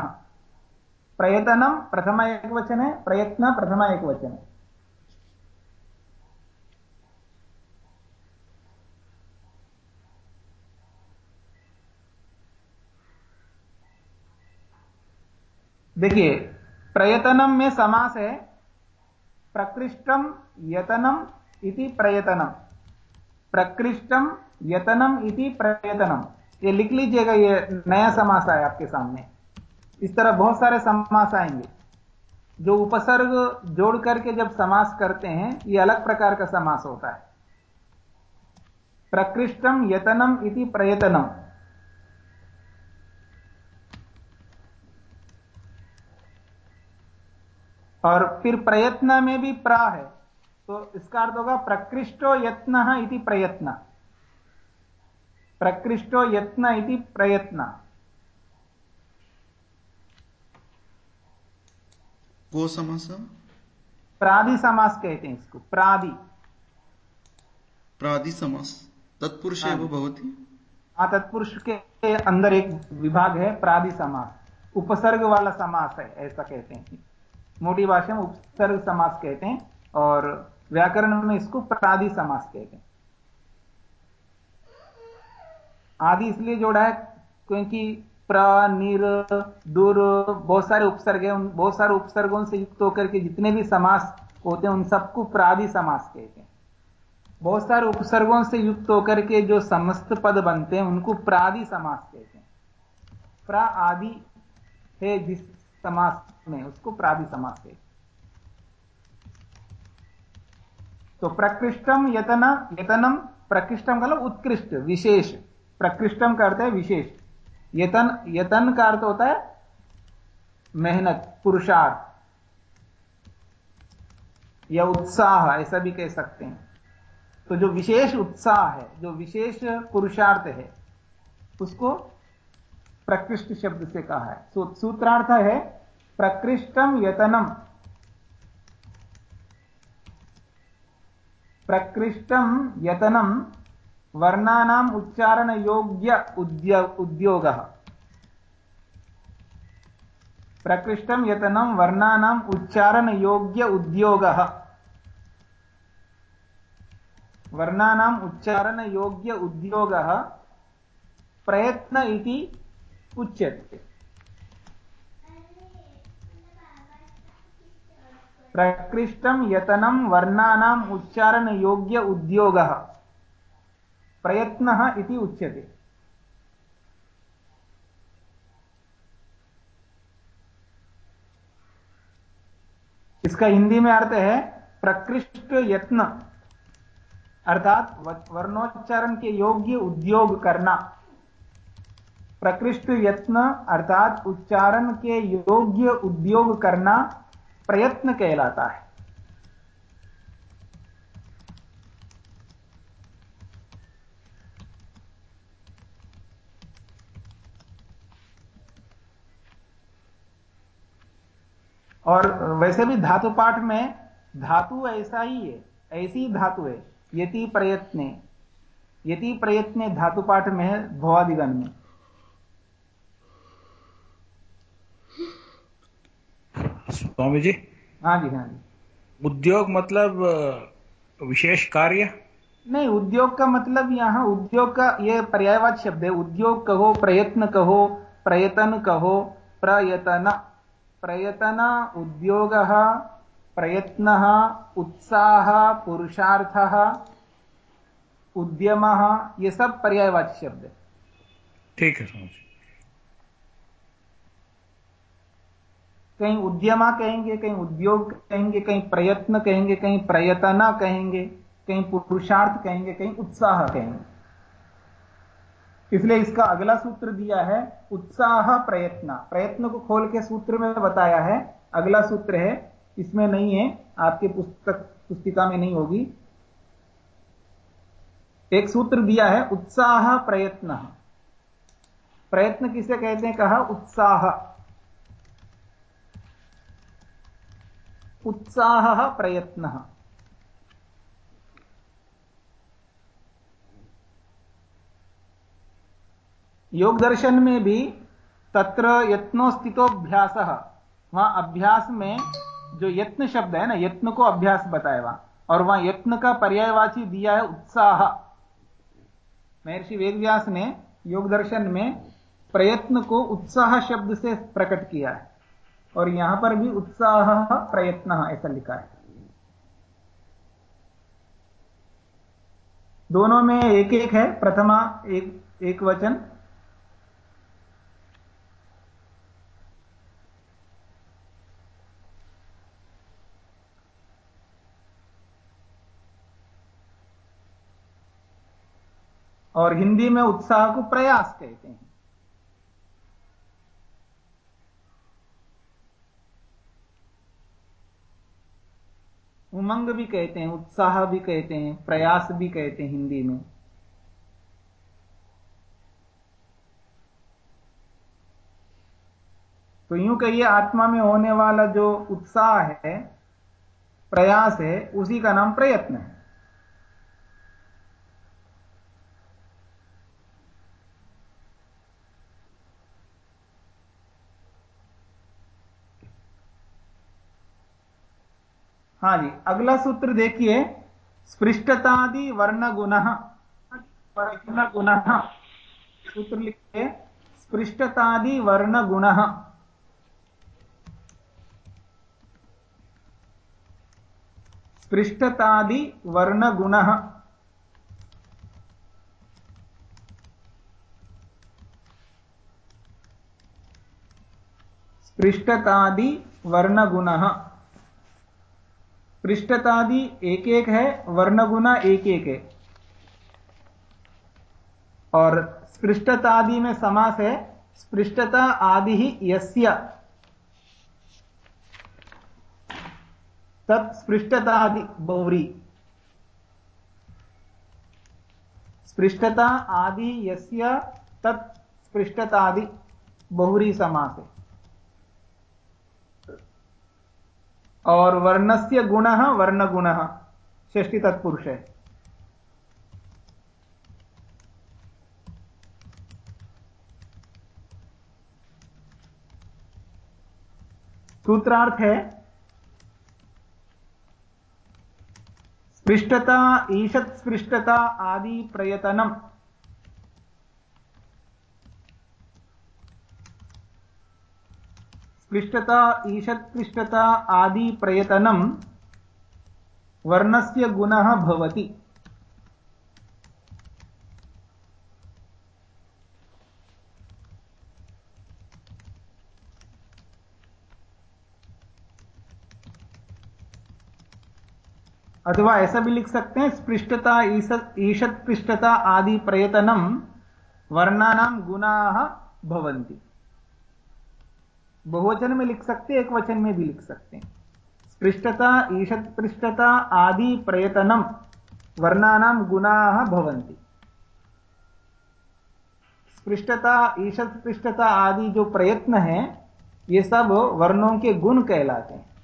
[SPEAKER 1] प्रयतनम प्रथमा एक वचन है, प्रयत्न प्रथमा एक वचन है। देखिए, प्रयतनम में समास है, प्रकृष्टम यतनम इति प्रयतनम। प्रकृष्टम यतनम इति प्रयतनम। ये लिख लीजिएगा, ये नया समास है आपके सामने। इस तरह बहुत सारे समास आएँगे। जो उपसर्ग जोड़ करके जब समास करते हैं, ये अलग प्रकार का समास होता है। प्रकृष्टम यतनम इति प्रयतनम। और फिर प्रयत्न में भी प्रा है। तो इसका अर्थ होगा प्रकृष्टो यत्न इति प्रयत्न। प्रकृष्टो यत्न इति प्रयत्न।
[SPEAKER 2] को समास
[SPEAKER 1] प्रादि समास कहते हैं इसको प्रादि।
[SPEAKER 2] प्रादि समास तत्पुरुष
[SPEAKER 1] हाँ।
[SPEAKER 2] एवं भवती?
[SPEAKER 1] हाँ तत्पुरुष के अंदर एक विभाग है प्रादि समास उपसर्ग वाला समास है ऐसा कहते हैं। मोटी भाषा में उपसर्ग समास कहते हैं और व्याकरण में इसको प्रादि समास कहते हैं। आदि इसलिए जोड़ा है क्योंकि प्र, निर, दुर, बहुत सारे उपसर्ग हैं। बहुत सारे उपसर्गों से युक्त होकर के जितने भी समास होते हैं, उन सबको प्रादि समास कहते हैं। बहुत सारे उपसर्गों से युक्त होकर के जो समस्त पद बनते हैं, उनको प्रादि समास कहते हैं। प्रा, आदि है जिस समास में, उसको प्रादि समास कहते तो प्रकृष्टम यतन यतनम प्रकृष्टम का मतलब उत्कृष्ट, विशेष। प्रकृष्टम का अर्थ है विशेष। यतन यतन का अर्थ होता है मेहनत, पुरुषार्थ। या उत्साह, ऐसा भी कह सकते हैं। तो जो विशेष उत्साह है, जो विशेष पुरुषार्थ है, उसको प्रकृष्ट शब्द से कहा है। सूत्रार्थ है प्रकृष्टम यतनम। प्रकृष्टम यतनम वर्णानाम उच्चारण योग्य उद्योग। प्रकृष्टम यतनम वर्णानाम उच्चारण योग्य उद्योग। वर्णानाम् उच्चारणयोग्य उद्योगः प्रयत्न इति उच्यते प्रकृष्टं यतनं वर्णानाम् उच्चारणयोग्य उद्योगः। प्रयत्नः इति उच्यते। इसका हिंदी में अर्थ है प्रकृष्ट यत्न। अर्थात वर्णोच्चारण के योग्य उद्योग करना। प्रकृष्ट यत्न अर्थात उच्चारण के योग्य उद्योग करना प्रयत्न कहलाता है। और वैसे भी धातु पाठ में धातु ऐसा ही है, ऐसी धातु है, यति प्रयत्न यति प्रयत्न धातु पाठ में है भवादिगण में।
[SPEAKER 5] स्वामी जी।
[SPEAKER 1] हाँ जी हाँ जी।
[SPEAKER 5] उद्योग मतलब विशेष कार्य?
[SPEAKER 1] नहीं उद्योग का मतलब यहाँ उद्योग का ये पर्यायवाच शब्द है। उद्योग कहो प्रयत्न कहो प्रयत्न कहो प्रयतन। प्रयतन उद्योग प्रयत्न उत्साह पुरुषार्थ उद्यम ये सब पर्यायवाची शब्द है।
[SPEAKER 5] ठीक है समझ
[SPEAKER 1] कहीं उद्यमा कहेंगे, कहीं उद्योग कहेंगे, कहीं प्रयत्न कहेंगे, कहीं प्रयतना कहेंगे, कहीं पुरुषार्थ कहेंगे, कहीं उत्साह कहेंगे। इसलिए इसका अगला सूत्र दिया है, उत्साह प्रयत्न। प्रयत्न को खोल के सूत्र में बताया है। अगला सूत्र है, इसमें नहीं है, आपके पुस्तक, पुस्तिका में नहीं होगी। एक सूत्र दिया है, उत्साह प्रयत्न। प्रयत्न किसे कहते हैं? कहा, उत्साह। उत्साह प्रयत्न। योग दर्शन में भी तत्र यत्नो स्थितोभ्यास वहाँ अभ्यास में जो यत्न शब्द है ना, यत्न को अभ्यास बताया वहाँ। और वहाँ यत्न का पर्यायवाची दिया है उत्साह। महर्षि वेदव्यास ने योग दर्शन में प्रयत्न को उत्साह शब्द से प्रकट किया है। और यहाँ पर भी उत्साह प्रयत्न, ऐसा लिखा है। दोनों में एक एक है, प्रथमा एक एक वचन। और हिंदी में उत्साह को प्रयास कहते हैं। उमंग भी कहते हैं, उत्साह भी कहते हैं, प्रयास भी कहते हैं हिंदी में। तो यूँ कहिए, आत्मा में होने वाला जो उत्साह है, प्रयास है, उसी का नाम प्रयत्न है। हाँ जी, अगला सूत्र देखिए। स्पृष्टतादि वर्ण गुण वर्ण गुण सूत्र लिखिए। स्पृष्टतादि वर्ण गुण स्पृष्टतादि वर्ण गुण स्पृष्टतादि वर्ण गुण पृष्ठतादि एक एक है वर्णगुना एक एक है। और स्पृष्टतादि में समास है, स्पृष्टता आदि ही यस्य। तत्स्पृष्टतादि बहुरी। स्पृष्टता आदि यस्य तत्स्पृष्टतादि बहुरी समास है। और वर्ण गुण षष्टि तत्पुरुष। है सूत्रार्थ है स्पृष्टता ईषत् आदि प्रयतनम् स्पृष्टता ईषत्पृष्टता आदि प्रयतनं वर्णस्य गुणः भवति। अथवा ऐसा भी लिख सकते हैं, स्पृष्टता, ईषत पृष्ठता आदि प्रयतनम वर्णानां गुणाः भवन्ति। बहुवचन में लिख सकते एक वचन में भी लिख सकते हैं। स्पृष्टता, ईषत पृष्ठता आदि प्रयतनम वर्णानां गुणाः भवन्ति। स्पृष्टता, ईषत पृष्ठता आदि जो प्रयत्न है, ये सब वर्णों के गुण कहलाते हैं।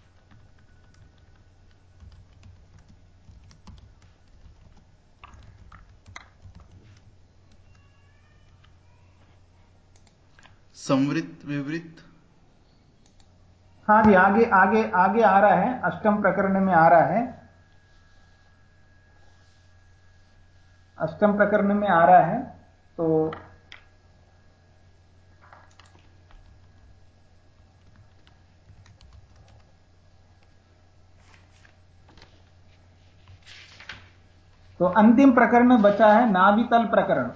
[SPEAKER 2] संवृत विवृत
[SPEAKER 1] हाँ जी आगे आगे आगे आ रहा है, अष्टम प्रकरण में आ रहा है। अष्टम प्रकरण में आ रहा है तो तो अंतिम प्रकरण बचा है नाभितल प्रकरण।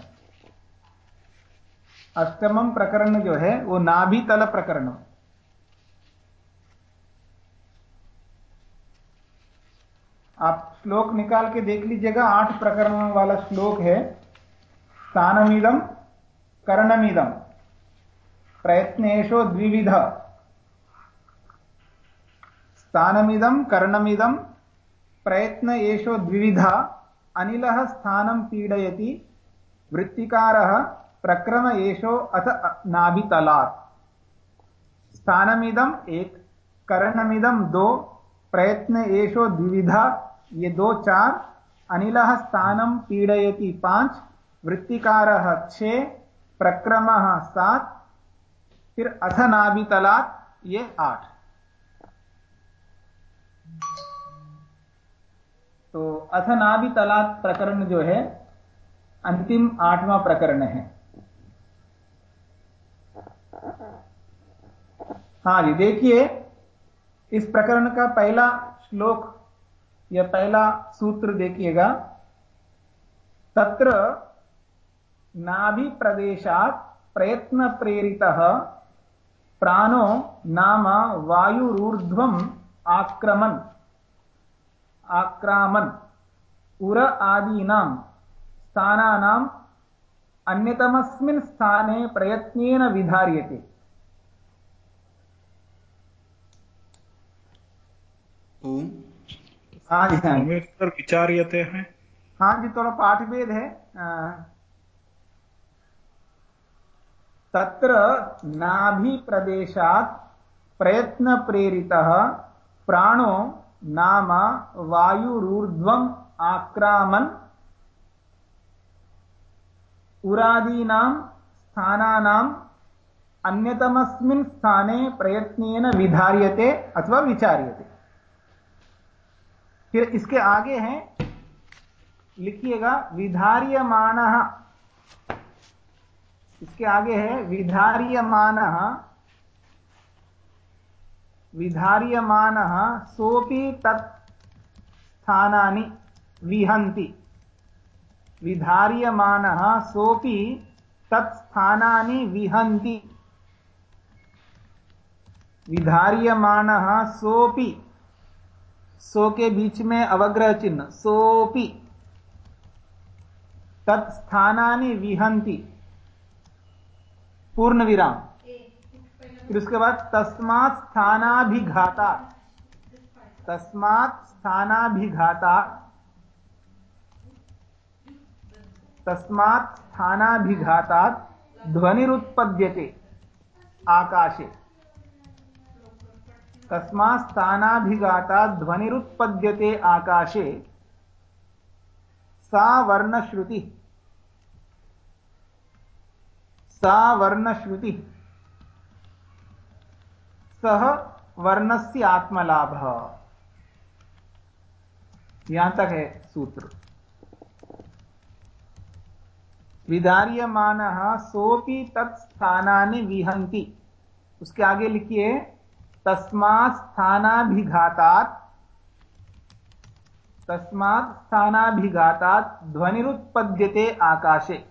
[SPEAKER 1] अष्टमम प्रकरण जो है, वो नाभितल प्रकरण। आप श्लोक निकाल के देख लीजिएगा। आठ प्रकरणों वाला श्लोक है। स्थानमिदम कर्णमिदम प्रयत्नेशो द्विविध। स्थानमिदम कर्णमिदम प्रयत्न एषो द्विविधा। अनिलः स्थानं पीडयति। वृत्तिकारः प्रक्रम एशो अथ नाभितलात्। स्थानमिदम एक कर्णमिदम दो प्रयत्न एशो द्विविधा। ये दो चार, अनिल स्थानम पीड़यति पाँच, वृत्तिकार छे, प्रक्रम सात, फिर अथ नाभितलात् ये आठ। तो अथ नाभितलात् प्रकरण जो है, अंतिम आठवां प्रकरण है। हाँ जी, देखिए, इस प्रकरण का पहला श्लोक या पहला सूत्र देखिएगा। तत्र नाभि प्रदेशात प्रयत्न प्रेरित प्राणो नाम वायुरूर्ध्वम आक्रमण आक्रामन। उर आदीनां स्थानानाम् अन्यतमस्मिन् स्थाने प्रयत्नेन विधार्यते।
[SPEAKER 2] ओम।
[SPEAKER 1] हाँ जी हाँ सर
[SPEAKER 5] विचार्यते हैं।
[SPEAKER 1] हाँ जी थोड़ा पाठ भेद है तत्र नाभि प्रदेशात् प्रयत्न प्रेरितः प्राणो नाम वायुरूर्ध्वम् आक्रामन् उरादीनां स्थानानाम् अन्यतमस्मिन् स्थाने प्रयत्नेन विधार्यते अथवा विचार्यते। फिर इसके आगे है, लिखिएगा, विधार्यमान। इसके आगे है, विधार्यमान। विधार्यमान सोपि तत्स्थानानि विहन्ति। विधार्यमानः सोपि तत्स्थानानि विहन्ति। विधार्यमानः सोपि सो के बीच में अवग्रह चिन्ह सोपि तत्स्थानानि विहंति पूर्ण विराम फिर उसके बाद तस्मात् स्थानाभिघाता तस्मात् स्थानाभिघाता तस्मात् स्थानाभिघातात्। ध्वनिरुत्पद्यते। आकाशे। तस्मात् स्थानाभिघातात् ध्वनिरुत्पद्यते आकाशे। सा वर्णश्रुति। सा वर्णश्रुति। सह वर्णस्य आत्मलाभः। यहाँ तक है सूत्र। विधार्यमान सोपी तत्स्थानानि विहंति उसके आगे लिखिए। तस्मात् स्थानाभिघातात् तस्मात् स्थानाभिघातात् ध्वनिरुत्पद्यते आकाशे।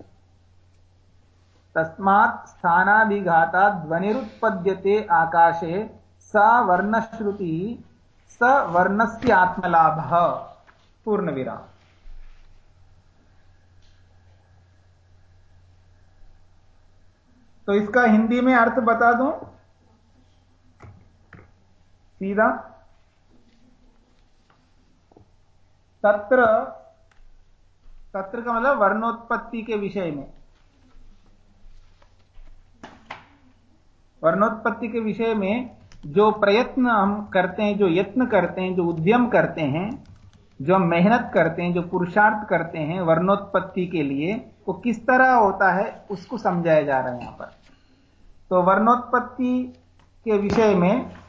[SPEAKER 1] तस्मात् स्थानाभिघातात् ध्वनिरुत्पद्यते आकाशे, स वर्णश्रुतिः, स वर्णस्य आत्मलाभः। पूर्णविराम। तो इसका हिंदी में अर्थ बता दूँ? सीधा। तत्र तत्र का मतलब वर्णोत्पत्ति के विषय में। वर्णोत्पत्ति के विषय में जो प्रयत्न हम करते हैं, जो यत्न करते हैं, जो उद्यम करते हैं, जो हम मेहनत करते हैं, जो पुरुषार्थ करते हैं वर्णोत्पत्ति के लिए, वो किस तरह होता है, उसको समझाया जा रहा है यहाँ पर। तो वर्णोत्पत्ति के विषय में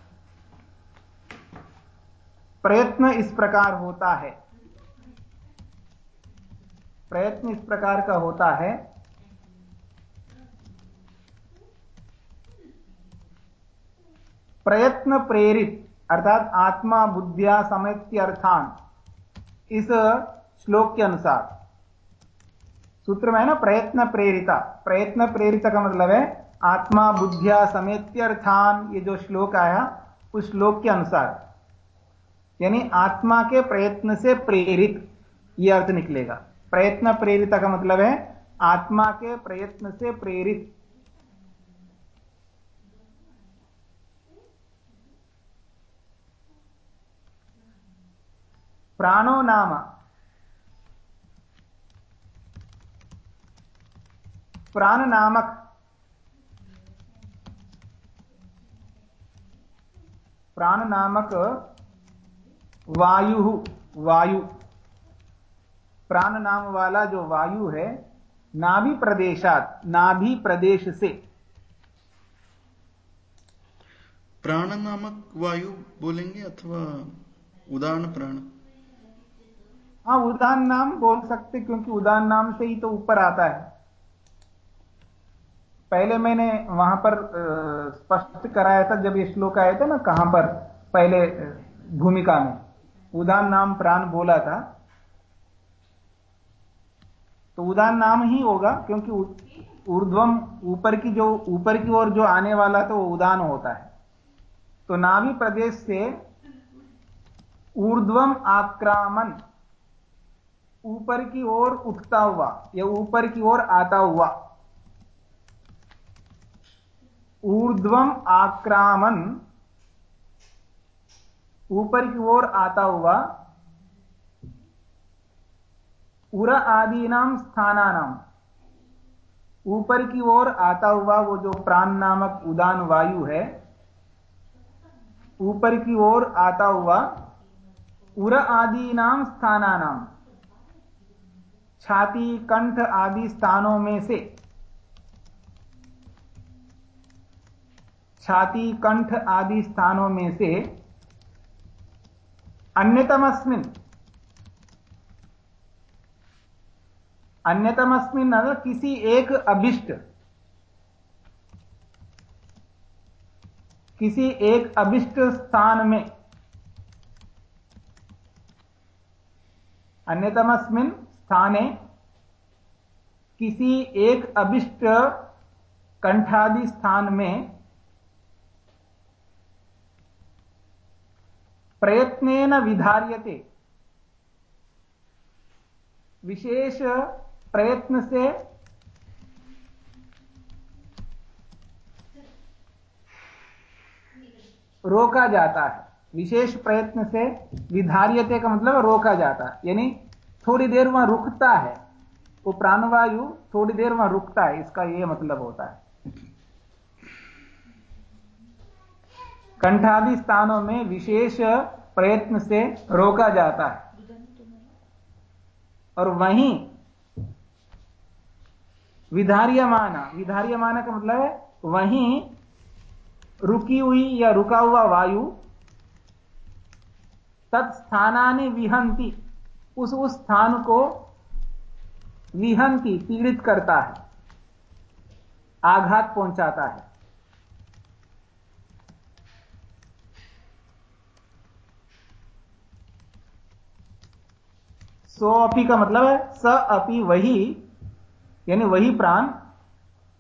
[SPEAKER 1] प्रयत्न इस प्रकार होता है। प्रयत्न इस प्रकार का होता है। प्रयत्न प्रेरित, अर्थात आत्मा बुद्धिया अर्थान इस श्लोक के अनुसार। सूत्र में है ना, प्रयत्न प्रेरिता। प्रयत्न प्रेरिता का मतलब है आत्मा बुद्धिया समेत्यर्थान ये जो श्लोक आया, उस श्लोक के अनुसार। यानी आत्मा के प्रयत्न से प्रेरित यह अर्थ निकलेगा। प्रयत्न प्रेरित का मतलब है आत्मा के प्रयत्न से प्रेरित। प्राणो नाम। प्राण नामक। प्राण नामक वायु वायु। प्राण नाम वाला जो वायु है नाभि प्रदेशात नाभि प्रदेश से।
[SPEAKER 2] प्राण नामक वायु बोलेंगे अथवा उदाहरण प्राण?
[SPEAKER 1] हाँ उदान नाम बोल सकते क्योंकि उदान नाम से ही तो ऊपर आता है। पहले मैंने वहाँ पर स्पष्ट कराया था जब ये श्लोक आया था ना कहाँ पर? पहले भूमिका में। उदान नाम प्राण बोला था। तो उदान नाम ही होगा, क्योंकि ऊर्ध्वम ऊपर की जो, ऊपर की ओर जो आने वाला तो वो उदान होता है। तो नाभि प्रदेश से ऊर्ध्वम आक्रामन, ऊपर की ओर उठता हुआ, या ऊपर की ओर आता हुआ, ऊर्ध्वम आक्रामन ऊपर की ओर आता हुआ उर आदि नाम ऊपर की ओर आता हुआ वो जो प्राण नामक उदान वायु है, ऊपर की ओर आता हुआ उर आदि नाम स्थानानाम। छाती, कंठ आदि स्थानों में से छाती, कंठ आदि स्थानों में से अन्यतमस्मिन। अन्यतमस्मिन किसी एक अभिष्ट। किसी एक अभिष्ट स्थान में। अन्यतमस्मिन स्थाने किसी एक अभिष्ट कंठादि स्थान में प्रयत्नेन विधार्यते। विशेष प्रयत्न से रोका जाता है। विशेष प्रयत्न से विधार्यते का मतलब रोका जाता है। यानी थोड़ी देर वहाँ रुकता है। वो प्राणवायु थोड़ी देर वहाँ रुकता है, इसका यह मतलब होता है। कंठादि स्थानों में विशेष प्रयत्न से रोका जाता है। और वहीं विधार्यमाना विधार्यमाना का मतलब है वहीं रुकी हुई या रुका हुआ वायु तत्स्थानानि विहंती उस उस स्थान को विहंती पीड़ित करता है, आघात पहुंचाता है। सो अपी का मतलब है, स अपी वही, यानी वही प्राण,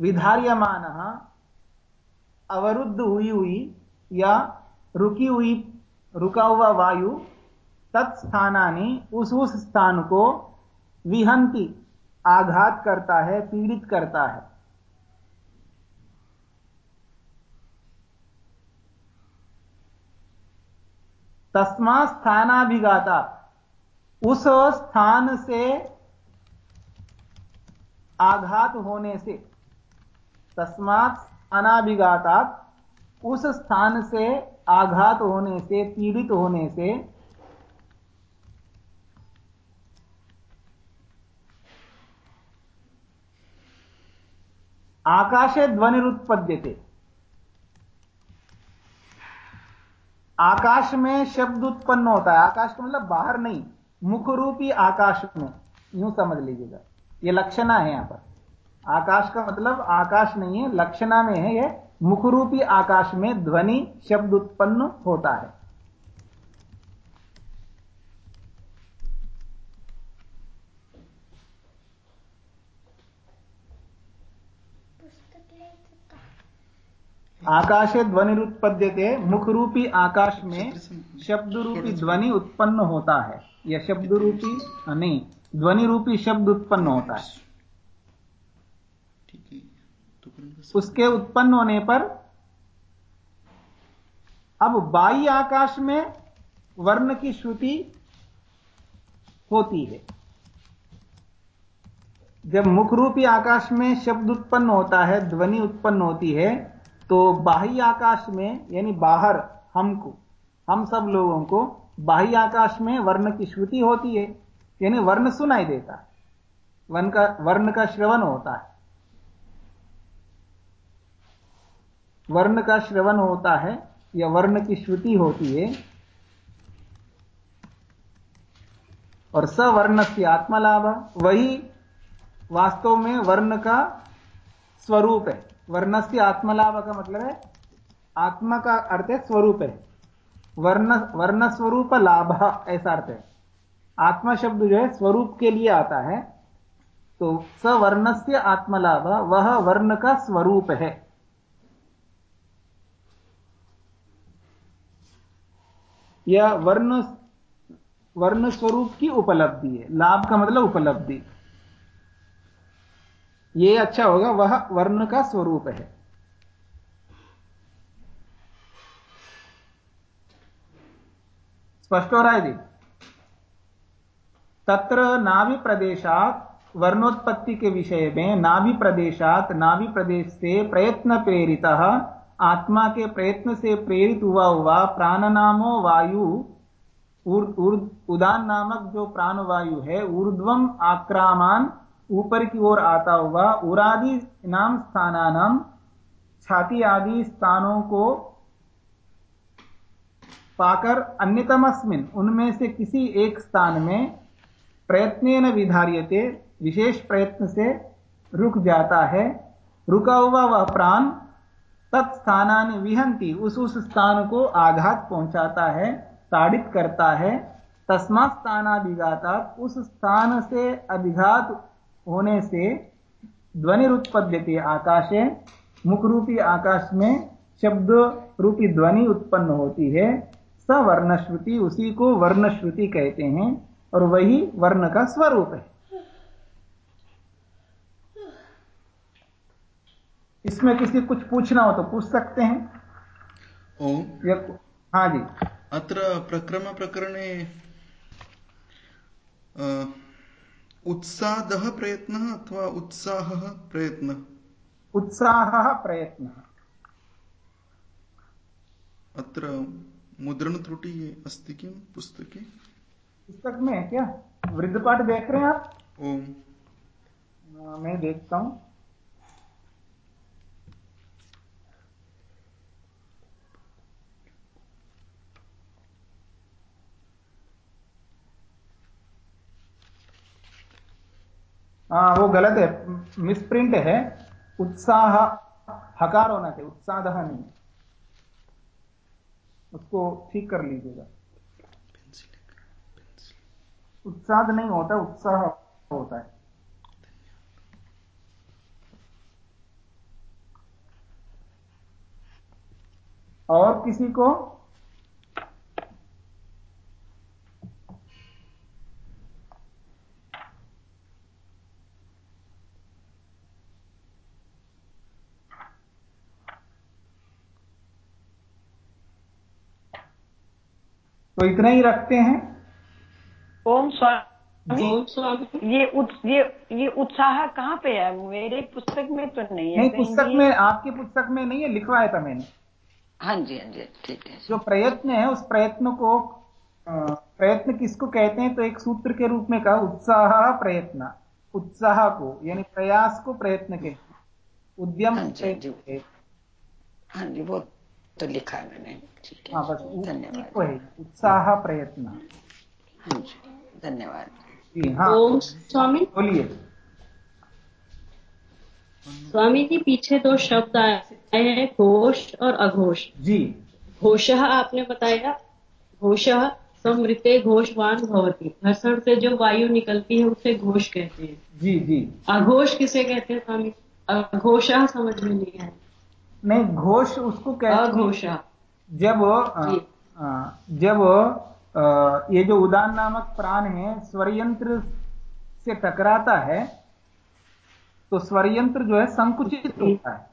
[SPEAKER 1] विधार्यमान, अवरुद्ध हुई हुई या रुकी हुई, रुका हुआ वायु तत्स्थानी उस उस स्थान को विहंती, आघात करता है, पीड़ित करता है। तस्मा स्थानाभिघाता। उस स्थान से आघात होने से, तस्मात अनाभिघातात, उस स्थान से आघात होने से, पीड़ित होने से, आकाशे ध्वनि ध्वनिरुत्पद्यते आकाश में शब्द उत्पन्न होता है। आकाश का मतलब बाहर नहीं। मुख रूपी आकाश में। यूँ समझ लीजिएगा। ये लक्षणा है यहाँ पर। आकाश का मतलब आकाश नहीं है, लक्षणा में है यह मुखरूपी आकाश में ध्वनि, शब्द उत्पन्न होता है। आकाशे ध्वनिरुत्पद्यते मुख रूपी आकाश में शब्द रूपी ध्वनि उत्पन्न होता है। या शब्द रूपी नहीं ध्वनि रूपी शब्द उत्पन्न होता है। उसके उत्पन्न होने पर अब बाई आकाश में वर्ण की श्रुति होती है। जब मुखरूपी आकाश में शब्द उत्पन्न होता है ध्वनि उत्पन्न होती है तो बाह्य आकाश में, यानी बाहर हमको, हम सब लोगों को बाह्य आकाश में वर्ण की श्रुति होती है, यानी वर्ण सुनाई देता है। वर्ण का वर्ण का श्रवण होता है। वर्ण का श्रवण होता है, या वर्ण की श्रुति होती है, और सवर्ण से आत्मलाभ, वही वास्तव में वर्ण का स्वरूप है। वर्ण से आत्मलाभ का मतलब है, आत्मा का अर्थ है स्वरूप है। वर्ण वर्ण स्वरूप लाभ, ऐसा अर्थ है। आत्मा शब्द जो है, स्वरूप के लिए आता है। तो सवर्ण से आत्मलाभ, वह वर्ण का स्वरूप है। यह वर्ण वर्ण स्वरूप की उपलब्धि है। लाभ का मतलब उपलब्धि। यह अच्छा होगा, वह वर्ण का स्वरूप है। स्पष्ट हो रहा है जी? तत्र नाभि प्रदेशात वर्णोत्पत्ति के विषय में नाभि प्रदेशात नाभि प्रदेश से प्रयत्न प्रेरित, आत्मा के प्रयत्न से प्रेरित हुआ हुआ प्राण नामो वायु उदान नामक जो प्राण वायु है, ऊर्ध्वम आक्रामान ऊपर की ओर आता हुआ उरादि नाम स्थानानाम, छाती आदि स्थानों को पाकर अन्यतमस्मिन, उनमें से किसी एक स्थान में प्रयत्न विधार्यते, विशेष प्रयत्न से रुक जाता है। रुका हुआ वह प्राण तत्स्थानानि विहंती, उस उस स्थान को आघात पहुंचाता है, ताड़ित करता है। तस्मात स्थानाभिघाता उस स्थान से अधिघात होने से ध्वनि उत्पद्यते आकाशे मुख रूपी आकाश में शब्द रूपी ध्वनि उत्पन्न होती है। सवर्णश्रुति उसी को वर्णश्रुति कहते हैं और वही वर्ण का स्वरूप है। इसमें किसी कुछ पूछना हो तो पूछ सकते हैं।
[SPEAKER 2] ओम।
[SPEAKER 1] हाँ जी।
[SPEAKER 2] अत्र प्रक्रम प्रकरणे उत्सादः प्रयत्नः अथवा उत्साहः प्रयत्नः?
[SPEAKER 1] उत्साहः प्रयत्नः।
[SPEAKER 2] अत्र मुद्रणत्रुटिः अस्ति किं पुस्तके?
[SPEAKER 1] पुस्तक में है क्या? वृद्धपाठ देख रहे हैं आप?
[SPEAKER 2] ओम।
[SPEAKER 1] मैं देखता हूँ। हाँ वो गलत है। मिसप्रिंट है। उत्साह, हकार होना चाहिए। उत्साह नहीं। उसको ठीक कर लीजिएगा। उत्साह नहीं होता, उत्साह होता है। और किसी को तो इतना ही रखते हैं।
[SPEAKER 4] ओम स्वामी ये उत, ये ये उत्साह कहाँ पे है? मेरे पुस्तक में तो नहीं है।
[SPEAKER 1] नहीं पुस्तक में आपके पुस्तक में नहीं है लिखवाया था मैंने।
[SPEAKER 4] हाँ जी हाँ जी ठीक है।
[SPEAKER 1] जो प्रयत्न है उस प्रयत्न को प्रयत्न किसको कहते हैं? तो एक सूत्र के रूप में कहा उत्साह प्रयत्न। उत्साह को यानी प्रयास को प्रयत्न के उद्यम हाँ जी, हाँ,
[SPEAKER 4] हाँ जी तो लिखा है मैंने। ठीक है। हाँ
[SPEAKER 1] धन्यवाद। उत्साह प्रयत्न।
[SPEAKER 4] हाँ धन्यवाद।
[SPEAKER 3] हाँ। ओम स्वामी?
[SPEAKER 1] बोलिए।
[SPEAKER 3] स्वामी जी पीछे दो शब्द आए हैं घोष और अघोष।
[SPEAKER 1] जी।
[SPEAKER 3] घोष आपने बताया घोष समृते घोषवान भवती। घर्षण से जो वायु निकलती है उसे घोष कहते हैं।
[SPEAKER 1] जी जी।
[SPEAKER 3] अघोष किसे कहते हैं स्वामी? अघोष समझ में नहीं आया।
[SPEAKER 1] नहीं घोष उसको कहते
[SPEAKER 3] हैं।
[SPEAKER 1] जब जब ये जो उदान नामक प्राण है स्वरयंत्र से टकराता है तो स्वरयंत्र जो है संकुचित होता है।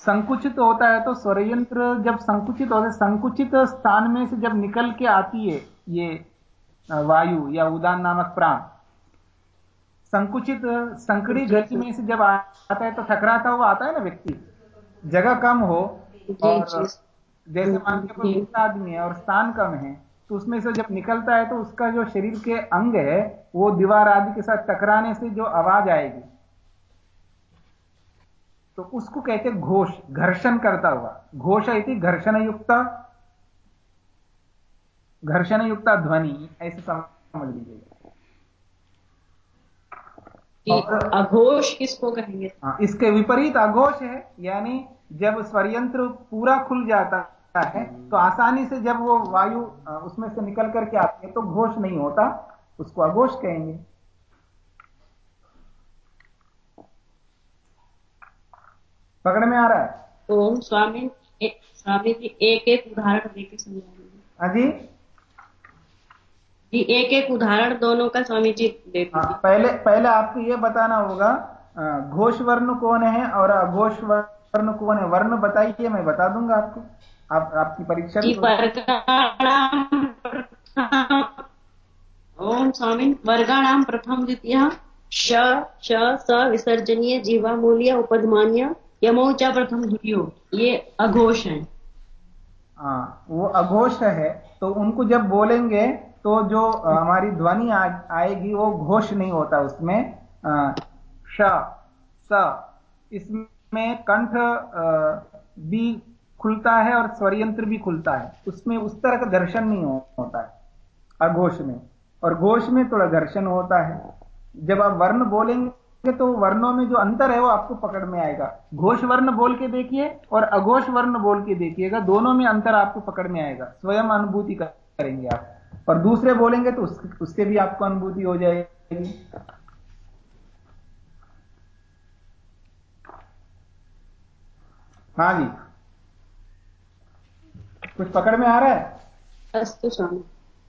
[SPEAKER 1] संकुचित होता है तो स्वरयंत्र जब संकुचित होता है संकुचित स्थान में से जब निकल के आती है ये वायु या उदान नामक प्राण संकुचित संकड़ी गति में से जब आता है तो टकराता हुआ आता है ना व्यक्ति? जगह कम हो और जैसे मान के कोई आदमी है और स्थान कम है तो उसमें से जब निकलता है तो उसका जो शरीर के अंग है वो दीवार आदि के साथ टकराने से जो आवाज़ आएगी तो उसको कहते घोष घर्षण करता हुआ। घोष है घर्षण युक्त घर्षण युक्त ध्वनि ऐसे समझ लीजिएगा।
[SPEAKER 3] अघोष किसको कहेंगे?
[SPEAKER 1] हाँ इसके विपरीत अघोष है यानी जब स्वरयंत्र पूरा खुल जाता है तो आसानी से जब वो वायु उसमें से निकल करके आती है तो घोष नहीं होता उसको अघोष कहेंगे। पकड़ में आ रहा है?
[SPEAKER 3] ओम स्वामी स्वामी जी एक एक उदाहरण देके समझाएँगे
[SPEAKER 1] हाँ जी।
[SPEAKER 3] जी एक एक उदाहरण दोनों का स्वामी जी दे
[SPEAKER 1] हाँ, पहले पहले आपको ये बताना होगा घोष वर्ण कौन है और अघोष वर्ण कौन है? वर्ण बताइए मैं बता दूँगा आपको। आप आपकी परीक्षा
[SPEAKER 3] ओम स्वामी वर्गाणाम प्रथम द्वितीय। श श स विसर्जनीय जीवा मूल्य उपधमान्य यमोचा प्रथम द्वितीय। ये अघोष है।
[SPEAKER 1] हाँ वो अघोष है तो उनको जब बोलेंगे तो जो हमारी ध्वनि आएगी वो घोष नहीं होता उसमें। श इसमें कंठ भी खुलता है और स्वरयंत्र भी खुलता है। उसमें उस तरह का घर्षण नहीं हो, होता है अघोष में। और घोष में थोड़ा घर्षण होता है। जब आप वर्ण बोलेंगे तो वर्णों में जो अंतर है वो आपको पकड़ में आएगा। घोष वर्ण बोल के देखिए और अघोष वर्ण बोल के देखिएगा। दोनों में अंतर आपको पकड़ में आएगा। स्वयं अनुभूति करेंगे आप। और दूसरे बोलेंगे तो उस, उससे भी आपको अनुभूति हो जाएगी। हाँ जी। कुछ पकड़ में आ रहा है?
[SPEAKER 3] स्वामी।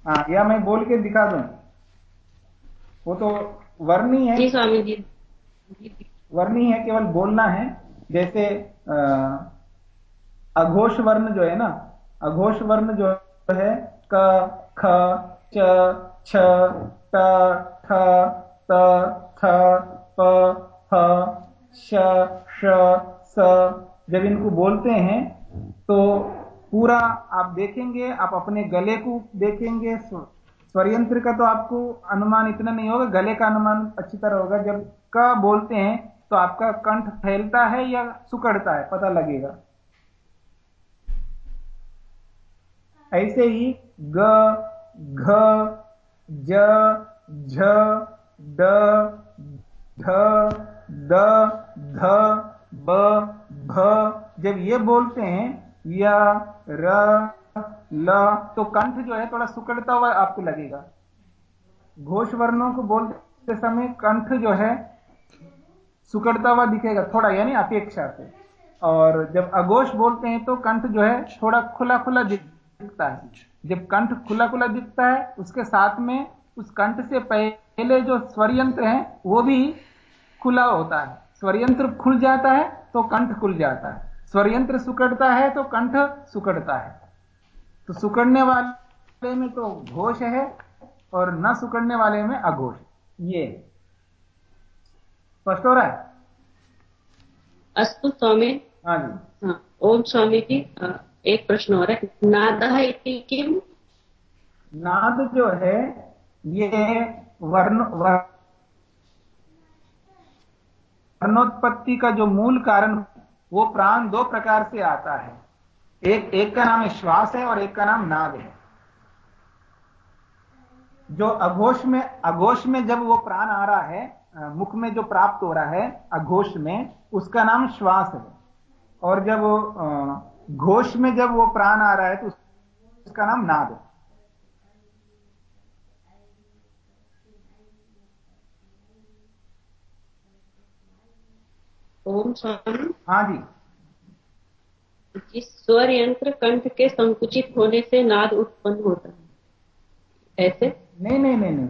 [SPEAKER 1] हाँ या मैं बोल के दिखा दूँ? वो तो वर्णी है।
[SPEAKER 3] जी स्वामी जी।
[SPEAKER 1] वर्णी है केवल बोलना है। जैसे अघोष वर्ण जो है ना अघोष वर्ण जो है क ख, च, छ ट ठ, त, थ, प, ह, श श, स। जब इनको बोलते हैं तो पूरा आप देखेंगे, आप अपने गले को देखेंगे स्वरयंत्र का तो आपको अनुमान इतना नहीं होगा, गले का अनुमान अच्छी तरह होगा। जब क बोलते हैं तो आपका कंठ फैलता है या सुकड़ता है, पता लगेगा। ऐसे ही ग घ, ज, झ, ड ढ द, ध, ब, भ। जब ये बोलते हैं, या, र, ल तो कंठ जो है थोड़ा सुकड़ता हुआ आपको लगेगा। घोष वर्णों को बोलते समय कंठ जो है सुकड़ता हुआ दिखेगा, थोड़ा यानी अपेक्षा से। और जब अघोष बोलते हैं तो कंठ जो है थोड़ा खुला खुला दिखता है। जब कंठ खुला खुला दिखता है उसके साथ में उस कंठ से पहले जो स्वरयंत्र है वो भी खुला होता है। स्वरयंत्र खुल जाता है तो कंठ खुल जाता है। स्वरयंत्र सुकड़ता है तो कंठ सुकड़ता है। तो सुकड़ने वाले में तो घोष है और न सुकड़ने वाले में अघोष। ये स्पष्ट हो रहा है?
[SPEAKER 3] अस्तु स्वामी।
[SPEAKER 1] हाँ जी।
[SPEAKER 3] हाँ ओम स्वामी जी। एक प्रश्न हो। रहा है नादः किम
[SPEAKER 1] नाद जो है, ये वर्ण वर्णोत्पत्ति का जो मूल कारण, वो प्राण दो प्रकार से आता है। एक एक का नाम श्वास है और एक का नाम नाद है। जो अघोष में अघोष में जब वो प्राण आ रहा है मुख में जो प्राप्त हो रहा है, अघोष में, उसका नाम श्वास है। और जब घोष में जब वो प्राण आ रहा है तो उसका नाम नाद है।
[SPEAKER 3] ओम स्वामी।
[SPEAKER 1] हाँ जी।
[SPEAKER 3] जिस स्वर यंत्र कंठ के संकुचित होने से नाद उत्पन्न होता है। ऐसे?
[SPEAKER 1] नहीं नहीं नहीं नहीं।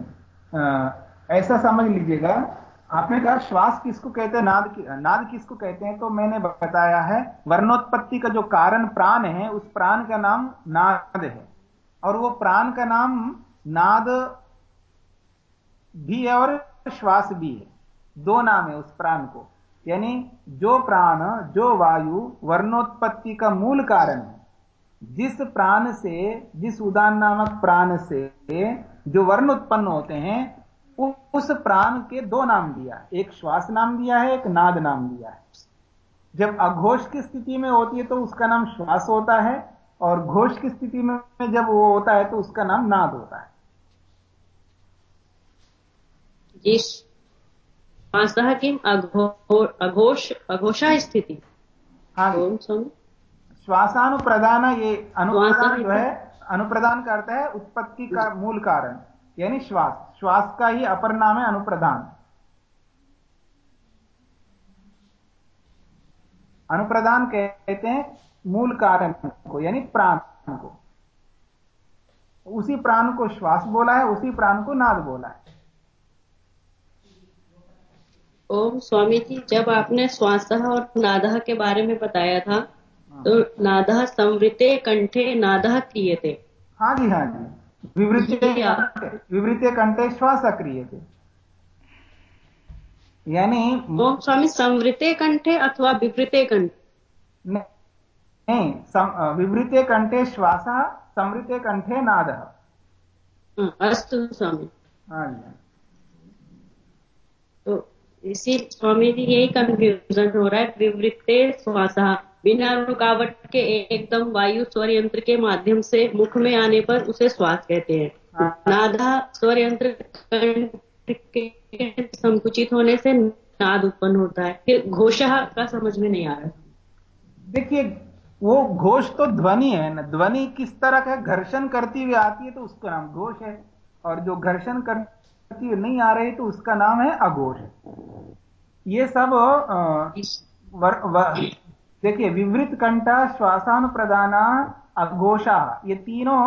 [SPEAKER 1] आ, ऐसा समझ लीजिएगा। आपने कहा श्वास किसको कहते हैं? नाद की, नाद किसको कहते हैं? तो मैंने बताया है, वर्णोत्पत्ति का जो कारण प्राण है, उस प्राण का नाम नाद है। और वो प्राण का नाम नाद भी है और श्वास भी है। दो नाम है उस प्राण को। यानी जो प्राण, जो वायु वर्णोत्पत्ति का मूल कारण है, जिस प्राण से, जिस उदान नामक प्राण से जो वर्ण उत्पन्न होते हैं उस प्राण के दो नाम दिया एक श्वास नाम दिया है एक नाद नाम दिया है। जब अघोष की स्थिति में होती है तो उसका नाम श्वास होता है और घोष की स्थिति में जब वो होता है तो उसका नाम नाद होता है।
[SPEAKER 3] अघोष अघोषा स्थिति।
[SPEAKER 1] हाँ श्वासानुप्रदान ये अनुप्रदान जो है अनुप्रदान करता है उत्पत्ति का मूल कारण। यानी श्वास। श्वास का ही अपर नाम है अनुप्रदान अनुप्रदान कहते हैं मूल कारण को यानी प्राण को। उसी प्राण को श्वास बोला है उसी प्राण को नाद बोला है।
[SPEAKER 3] ओम स्वामी जी जब आपने श्वास और नादह के बारे में बताया था तो नादह संवृते कंठे नादह क्रिय थे
[SPEAKER 1] हाँ जी हाँ जी। विवृते विवृते कंठे श्वास क्रिय थे यानी
[SPEAKER 3] ओम स्वामी संवृते कंठे अथवा विवृते कंठ?
[SPEAKER 1] नहीं विवृते कंठे श्वास संवृते कंठे नाद।
[SPEAKER 3] अस्तु स्वामी।
[SPEAKER 1] हाँ
[SPEAKER 3] तो इसी स्वामी जी यही कंफ्यूजन हो रहा है विवृत्ते श्वास। बिना रुकावट के एकदम वायु स्वर यंत्र के माध्यम से मुख में आने पर उसे श्वास कहते हैं। नादा स्वर यंत्र के संकुचित होने से नाद उत्पन्न होता है। फिर घोषा का समझ में नहीं आ रहा।
[SPEAKER 1] देखिए वो घोष तो ध्वनि है ना। ध्वनि किस तरह का घर्षण करती हुई आती है तो उसका नाम घोष है। और जो घर्षण करती हुई नहीं आ रही तो उसका नाम है अघोष। ये सब देखिए विवृत कंठा श्वासानुप्रदाना अघोषा, ये तीनों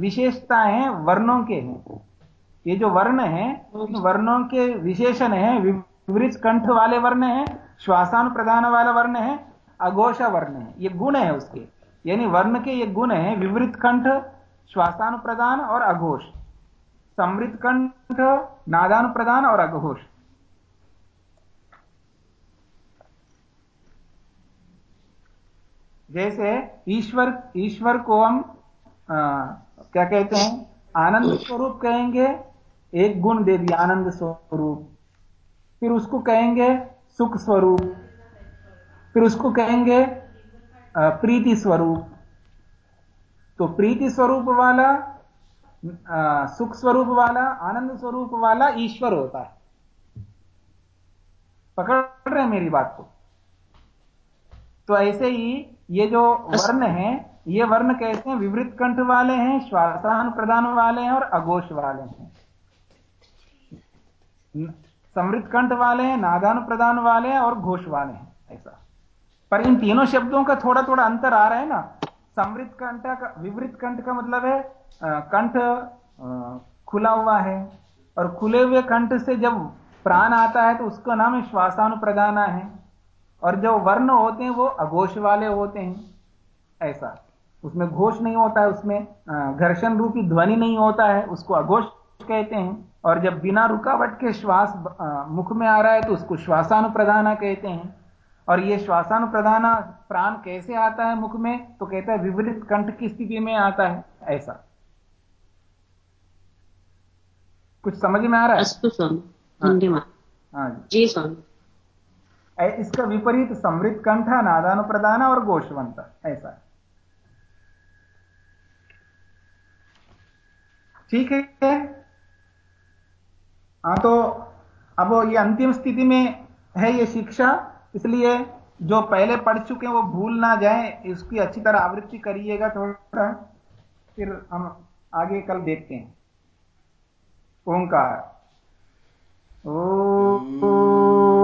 [SPEAKER 1] विशेषताएँ वर्णों के हैं। ये जो वर्ण है वर्णों के विशेषण है विवृत कंठ वाले वर्ण है श्वासानुप्रदान वाला वर्ण है, अघोषा वर्ण है। ये गुण है उसके। यानी वर्ण के ये गुण है विवृत कंठ श्वासानुप्रदान और अघोष। समृद्ध कंठ नादानुप्रदान और अघोष। जैसे ईश्वर ईश्वर को हम क्या कहते हैं? आनंद स्वरूप कहेंगे, एक गुण दे दिया, आनंद स्वरूप। फिर उसको कहेंगे सुख स्वरूप। फिर उसको कहेंगे प्रीति स्वरूप। तो प्रीति स्वरूप वाला सुख स्वरूप वाला, आनंद स्वरूप वाला ईश्वर होता है। पकड़ रहे मेरी बात को? तो ऐसे ही ये जो वर्ण है ये वर्ण कैसे हैं? विवृत कंठ वाले हैं श्वासान प्रदान वाले हैं और अघोष वाले हैं। समृद्ध कंठ वाले हैं नादान प्रदान वाले हैं और घोष वाले हैं ऐसा। पर इन तीनों शब्दों का थोड़ा थोड़ा अंतर आ रहा है ना। समृद्ध कंठ का विवृत कंठ का मतलब है कंठ खुला हुआ है। और खुले हुए कंठ से जब प्राण आता है तो उसका नाम श्वासानुप्रदाना है। और जो वर्ण होते हैं वो अघोष वाले होते हैं। ऐसा। उसमें घोष नहीं होता है उसमें घर्षण रूपी ध्वनि नहीं होता है उसको अघोष कहते हैं। और जब बिना रुकावट के श्वास मुख में आ रहा है तो उसको श्वासानुप्रदाना कहते हैं। और ये श्वासानुप्रदाना प्राण कैसे आता है मुख में? तो कहता है विपरीत कंठ की स्थिति में आता है। ऐसा। कुछ समझ में आ रहा है?
[SPEAKER 3] अस्तु स्वामी। धन्यवाद। हाँ जी स्वामी।
[SPEAKER 1] इसका विपरीत समृद्ध कंठ नादान प्रदान और गोशवंत ऐसा। ठीक है? हाँ तो अब ये अंतिम स्थिति में है ये शिक्षा इसलिए जो पहले पढ़ चुके हैं वो भूल ना जाए। इसकी अच्छी तरह आवृत्ति करिएगा थोड़ा। फिर हम आगे कल देखते हैं। ओंकार। ओ, ओ, ओ